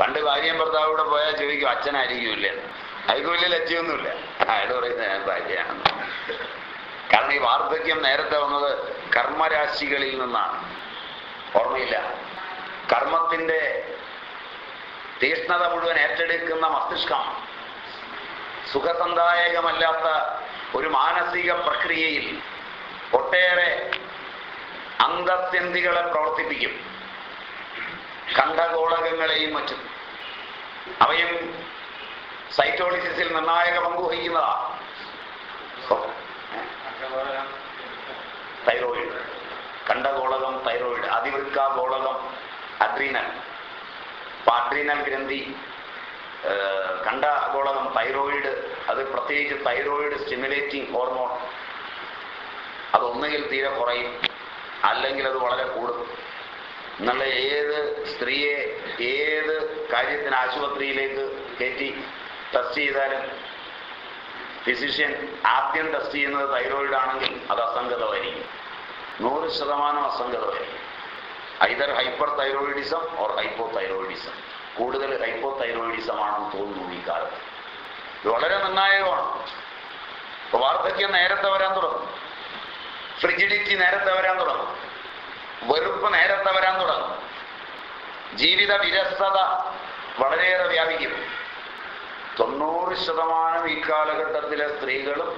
പണ്ട് ഭാര്യയും ഭർത്താവ് കൂടെ പോയാൽ ചോദിക്കും അച്ഛനായിരിക്കില്ലേ? അതിന് വലിയ ലജ്ജയൊന്നുമില്ല. അയാൾ പറയുന്നത് ഞാൻ ഭാര്യയാണ്. കാരണം ഈ വാർദ്ധക്യം നേരത്തെ വന്നത് കർമ്മരാശികളിൽ നിന്നാണ്. ഓർമ്മയില്ല? കർമ്മത്തിന്റെ തീഷ്ണത മുഴുവൻ ഏറ്റെടുക്കുന്ന മസ്തിഷ്കം സുഖസന്ദായകമല്ലാത്ത ഒരു മാനസിക പ്രക്രിയയിൽ ഒട്ടേറെ അന്തത്യന്തികളെ പ്രവർത്തിപ്പിക്കും. കണ്ഠഗോളകങ്ങളെയും മറ്റും. അവയും സൈറ്റോളിസിസിൽ നിർണായക പങ്ക് വഹിക്കുന്നതാ തൈറോയിഡ് കണ്ടഗോളകം തൈറോയിഡ് അതിവൃക്ക ഗോളകം അഡ്രീനൽ അഡ്രീനൽ ഗ്രന്ഥി കണ്ട ഗോളകം തൈറോയിഡ് അത് പ്രത്യേകിച്ച് തൈറോയിഡ് സ്റ്റിമുലേറ്റിംഗ് ഹോർമോൺ അതൊന്നുകിൽ തീരെ കുറയും അല്ലെങ്കിൽ അത് വളരെ കൂടും. എന്നുള്ള ഏത് സ്ത്രീയെ ഏത് കാര്യത്തിന് ആശുപത്രിയിലേക്ക് കയറ്റി ടെസ്റ്റ് ചെയ്താലും ഫിസിഷ്യൻ ആദ്യം ടെസ്റ്റ് ചെയ്യുന്നത് തൈറോയിഡ് ആണെങ്കിൽ അത് അസംഗതമായിരിക്കും. നൂറ് ശതമാനം അസംഗതമായിരിക്കും. Either hyperthyroidism or hypothyroidism കൂടുതൽ ഹൈപ്പോ തൈറോയിഡിസം ആണെന്ന് തോന്നുന്നു ഈ കാലത്ത്. ഇത് വളരെ നിർണായകമാണ്. ഇപ്പൊ വാർദ്ധക്യം നേരത്തെ വരാൻ തുടങ്ങും. ഫ്രിജിഡിറ്റി നേരത്തെ വരാൻ തുടങ്ങും. വെറുപ്പ് നേരത്തെ വരാൻ തുടങ്ങും. ജീവിത വിരസത വളരെയേറെ വ്യാപിക്കും. തൊണ്ണൂറ് ശതമാനം ഈ കാലഘട്ടത്തിലെ സ്ത്രീകളും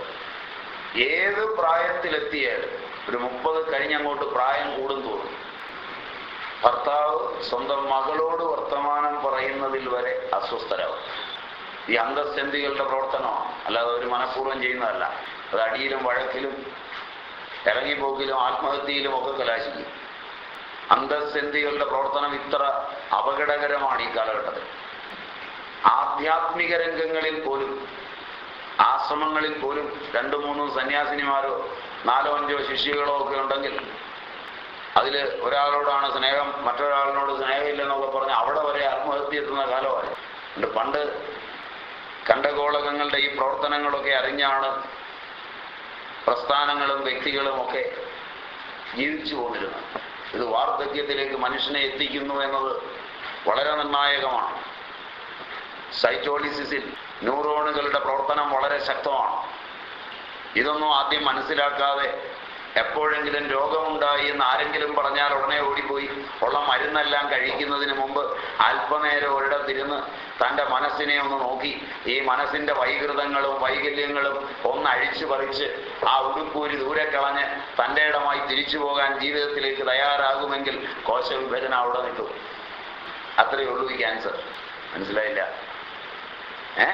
ഏത് പ്രായത്തിലെത്തിയാലും ഒരു മുപ്പത് കഴിഞ്ഞങ്ങോട്ട് പ്രായം കൂടും തോന്നും ഭർത്താവ് സ്വന്തം മകളോട് വർത്തമാനം പറയുന്നതിൽ വരെ അസ്വസ്ഥരാകും ഈ അന്തസ്ഥന്തികളുടെ പ്രവർത്തനമാണ്. അല്ലാതെ ഒരു മനഃപൂർവം ചെയ്യുന്നതല്ല. അത് അടിയിലും വഴക്കിലും ഇറങ്ങിപ്പോക്കിലും ആത്മഹത്യയിലും ഒക്കെ കലാശിക്കും. അന്തസ്ഥന്തികളുടെ പ്രവർത്തനം ഇത്ര അപകടകരമാണ് ഈ കാലഘട്ടത്തിൽ. ആധ്യാത്മിക രംഗങ്ങളിൽ പോലും ആശ്രമങ്ങളിൽ പോലും രണ്ടു മൂന്നും സന്യാസിനിമാരോ നാലോ അഞ്ചോ ശിഷ്യകളോ ഒക്കെ ഉണ്ടെങ്കിൽ അതിൽ ഒരാളോടാണ് സ്നേഹം മറ്റൊരാളിനോട് സ്നേഹമില്ലെന്നൊക്കെ പറഞ്ഞ് അവിടെ വരെ ആത്മഹത്യ എത്തുന്ന കാലമായി പണ്ട് കണ്ടഗോളകങ്ങളുടെ ഈ പ്രവർത്തനങ്ങളൊക്കെ അറിഞ്ഞാണ് പ്രസ്ഥാനങ്ങളും വ്യക്തികളും ഒക്കെ ജീവിച്ചു പോന്നിരുന്നത്. ഇത് വാർദ്ധക്യത്തിലേക്ക് മനുഷ്യനെ എത്തിക്കുന്നു എന്നത് വളരെ നിർണായകമാണ്. സൈറ്റോളിസിസിൽ ന്യൂറോണുകളുടെ പ്രവർത്തനം വളരെ ശക്തമാണ്. ഇതൊന്നും ആദ്യം മനസ്സിലാക്കാതെ എപ്പോഴെങ്കിലും രോഗമുണ്ടായി എന്ന് ആരെങ്കിലും പറഞ്ഞാൽ ഉടനെ ഓടിപ്പോയി. ഉള്ള മരുന്നെല്ലാം കഴിക്കുന്നതിന് മുമ്പ് അല്പനേരം ഒരിടത്തിരുന്ന് തന്റെ മനസ്സിനെ ഒന്ന് നോക്കി. ഈ മനസ്സിന്റെ വൈകൃതങ്ങളും വൈകല്യങ്ങളും ഒന്ന് അഴിച്ചു പറിച്ച് ആ ഉടുപ്പൂരി ദൂരെ കളഞ്ഞ് തന്റെ ഇടമായി തിരിച്ചു പോകാൻ ജീവിതത്തിലേക്ക് തയ്യാറാകുമെങ്കിൽ കോശവിഭജനം അവിടെ നിൽക്കും. അത്രയേ ഉള്ളൂ ഈ ക്യാൻസർ. മനസ്സിലായില്ല? ഏ?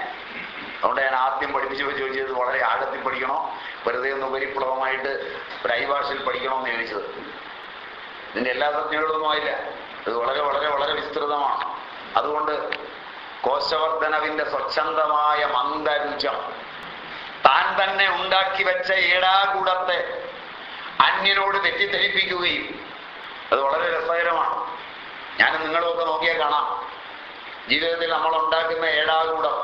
അതുകൊണ്ട് ഞാൻ ആദ്യം പഠിപ്പിച്ചപ്പോൾ ചോദിച്ചത് വളരെ ആഴത്തിൽ പഠിക്കണോ? വെറുതെ ഒന്ന് ഉപരിപ്ലവമായിട്ട് പ്രൈഭാഷയിൽ പഠിക്കണോ എന്ന് ചോദിച്ചത്. ഇതിന്റെ എല്ലാ തജ്ഞകളൊന്നും ആയില്ല. ഇത് വളരെ വളരെ വളരെ വിസ്തൃതമാണ്. അതുകൊണ്ട് കോശവർദ്ധനവിന്റെ സ്വച്ഛന്തമായ മന്ദരുചം താൻ തന്നെ ഉണ്ടാക്കി വെച്ച ഏടാകൂടത്തെ അന്യനോട് തെറ്റിദ്ധരിപ്പിക്കുകയും. അത് വളരെ രസകരമാണ്. ഞാൻ നിങ്ങളൊക്കെ നോക്കിയാൽ കാണാം. ജീവിതത്തിൽ നമ്മൾ ഉണ്ടാക്കുന്ന ഏടാകൂടം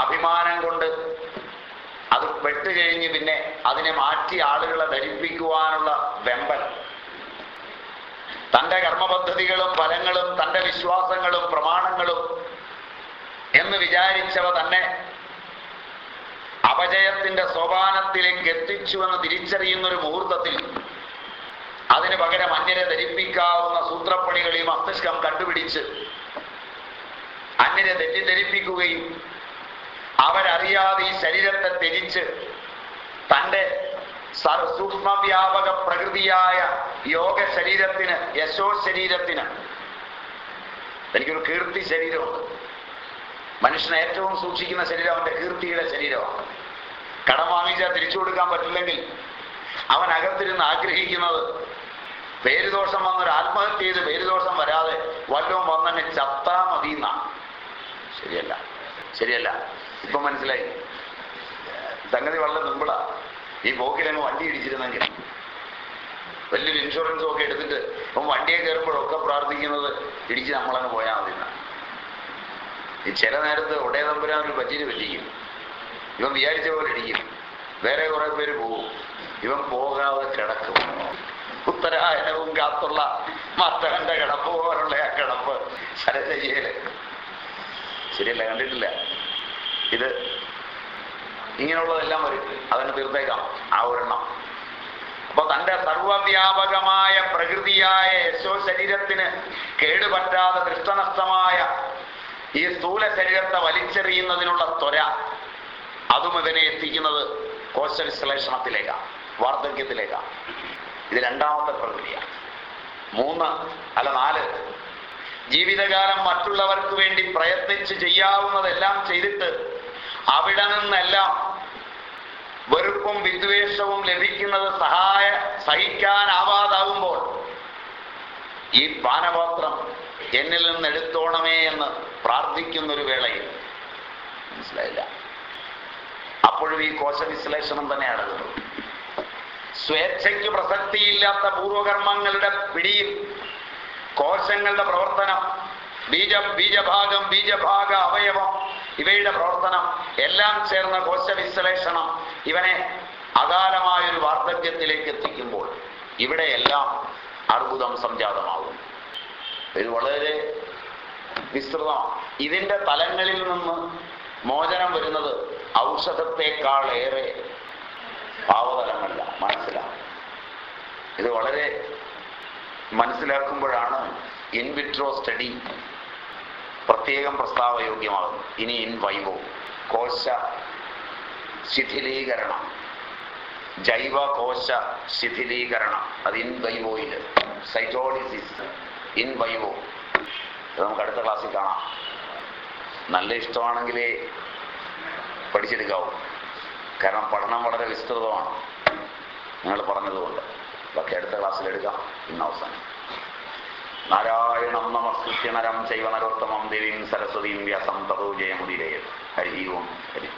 അഭിമാനം കൊണ്ട് അത് വെട്ടുകഴിഞ്ഞ് പിന്നെ അതിനെ മാറ്റി ആളുകളെ ധരിപ്പിക്കുവാനുള്ള വെമ്പൽ തന്റെ കർമ്മപദ്ധതികളും ഫലങ്ങളും തന്റെ വിശ്വാസങ്ങളും പ്രമാണങ്ങളും എന്ന് വിചാരിച്ചവ തന്നെ അപജയത്തിന്റെ സോപാനത്തിലേക്ക് എത്തിച്ചുവെന്ന് തിരിച്ചറിയുന്ന ഒരു മുഹൂർത്തത്തിൽ അതിന് പകരം അന്യരെ ധരിപ്പിക്കാവുന്ന സൂത്രപ്പണികൾ ഈ മസ്തിഷ്കം കണ്ടുപിടിച്ച് അന്യരെ തെറ്റിദ്ധരിപ്പിക്കുകയും അവരറിയാതെ ഈ ശരീരത്തെ ത്യജിച്ച് തന്റെ സൂക്ഷ്മവ്യാപക പ്രകൃതിയായ യോഗ ശരീരത്തിന് യശോ ശരീരത്തിന് എനിക്കൊരു കീർത്തി ശരീരമുണ്ട്. മനുഷ്യനെ ഏറ്റവും സൂക്ഷിക്കുന്ന ശരീരം അവന്റെ കീർത്തിയുടെ ശരീരമാണ്. കടം വാങ്ങിച്ചാൽ തിരിച്ചു കൊടുക്കാൻ പറ്റില്ലെങ്കിൽ അവൻ അകത്തിരുന്ന് ആഗ്രഹിക്കുന്നത് പേരുദോഷം വന്നൊരു ആത്മഹത്യ ചെയ്ത് പേരുദോഷം വരാതെ വല്ലവും വന്നെ ചത്താ മതി എന്നാണ് ശരിയല്ല. ശരിയല്ല. ഇപ്പൊ മനസ്സിലായി. സംഗതി വളരെ മുമ്പളാ ഈ പോക്കിലങ്ങ് വണ്ടി ഇടിച്ചിരുന്നെങ്കിൽ വലിയൊരു ഇൻഷുറൻസും ഒക്കെ എടുത്തിട്ട് ഇപ്പം വണ്ടിയെ കയറുമ്പോഴൊക്കെ പ്രാർത്ഥിക്കുന്നത് ഇടിച്ച് നമ്മളങ്ങ് പോയാൽ മതി ഈ ചില നേരത്ത് ഒടേ തമ്പുരാൻ ഒരു പറ്റിയിട്ട് പറ്റിക്കും. ഇവൻ വിചാരിച്ച പോലെ ഇടിക്കും. വേറെ കുറെ പേര് പോകും ഇവൻ പോകാതെ കിടക്കും. ഉത്തരായനവും കാത്തുള്ള മത്തകന്റെ കിടപ്പ് പോലുള്ള ആ കിടപ്പ് ശരചര്യയിൽ ശരിയല്ല കണ്ടിട്ടില്ല. ഇത് ഇങ്ങനെയുള്ളതെല്ലാം വരും അതങ്ങ് തീർത്തേക്കാം ആ ഒരെണ്ണം. അപ്പൊ തന്റെ സർവവ്യാപകമായ പ്രകൃതിയായ യശോ ശരീരത്തിന് കേടുപറ്റാതെ ദൃഷ്ടനഷ്ടമായ ഈ സ്ഥൂല ശരീരത്തെ വലിച്ചെറിയുന്നതിനുള്ള ത്വര അതും ഇവനെ എത്തിക്കുന്നത് കോശവിശ്ലേഷണത്തിലേക്കാണ് വാർദ്ധക്യത്തിലേക്കാണ് ഇത് രണ്ടാമത്തെ പ്രക്രിയ മൂന്ന് അല്ല നാല് ജീവിതകാലം മറ്റുള്ളവർക്ക് വേണ്ടി പ്രയത്നിച്ച് ചെയ്യാവുന്നതെല്ലാം ചെയ്തിട്ട് അവിടെ നിന്നെല്ലാം വെറുപ്പും വിദ്വേഷവും ലഭിക്കുന്നത് സഹായ സഹിക്കാനാവാതാകുമ്പോൾ ഈ പാനപാത്രം എന്നിൽ നിന്ന് എടുത്തോണമേ എന്ന് പ്രാർത്ഥിക്കുന്നൊരു വേളയിൽ. മനസ്സിലായില്ല? അപ്പോഴും ഈ കോശ വിശ്ലേഷണം തന്നെ അടങ്ങുന്നു സ്വേച്ഛയ്ക്ക് പ്രസക്തിയില്ലാത്ത പൂർവകർമ്മങ്ങളുടെ പിടിയിൽ കോശങ്ങളുടെ പ്രവർത്തനം ബീജ ബീജഭാഗം ബീജഭാഗ അവയവം ഇവയുടെ പ്രവർത്തനം എല്ലാം ചേർന്ന കോശ കോശവിശ്ലേഷണം ഇവനെ അകാലമായൊരു വാർദ്ധക്യത്തിലേക്ക് എത്തിക്കുമ്പോൾ ഇവിടെയെല്ലാം അർബുദം സംജാതമാകും ഇത് വളരെ വിസ്തൃതമാണ്. ഇതിന്റെ തലങ്ങളിൽ നിന്ന് മോചനം വരുന്നത് ഔഷധത്തെക്കാളേറെ പാവതലങ്ങളില്ല മനസ്സിലാവും ഇത് വളരെ മനസ്സിലാക്കുമ്പോഴാണ് ഇൻവിട്രോ സ്റ്റഡി പ്രത്യേകം പ്രസ്താവയോഗ്യമാകുന്നത്. ഇനി ഇൻ വൈവോ കോശ ശിഥിലീകരണം. ജൈവ കോശ ശിഥിലീകരണം. അത് ഇൻ വൈവോയിൽ സൈറ്റോളിസിസ് ഇൻ വൈവോ നമുക്ക് അടുത്ത ക്ലാസ്സിൽ കാണാം. നല്ല ഇഷ്ടമാണെങ്കിലേ പഠിച്ചെടുക്കാവൂ. കാരണം പഠനം വളരെ വിസ്തൃതമാണ്. നിങ്ങൾ പറഞ്ഞതുകൊണ്ട്. ബാക്കി അടുത്ത ക്ലാസ്സിൽ എടുക്കാം. ഇന്ന് അവസാനം. നാരായണം നമസ്കൃത്യ നരം ചൈവ നരോത്തമം ദേവീം സരസ്വതീം വ്യാസം തതോ ജയമുദിരേ ഹരി ഓം ഹരി.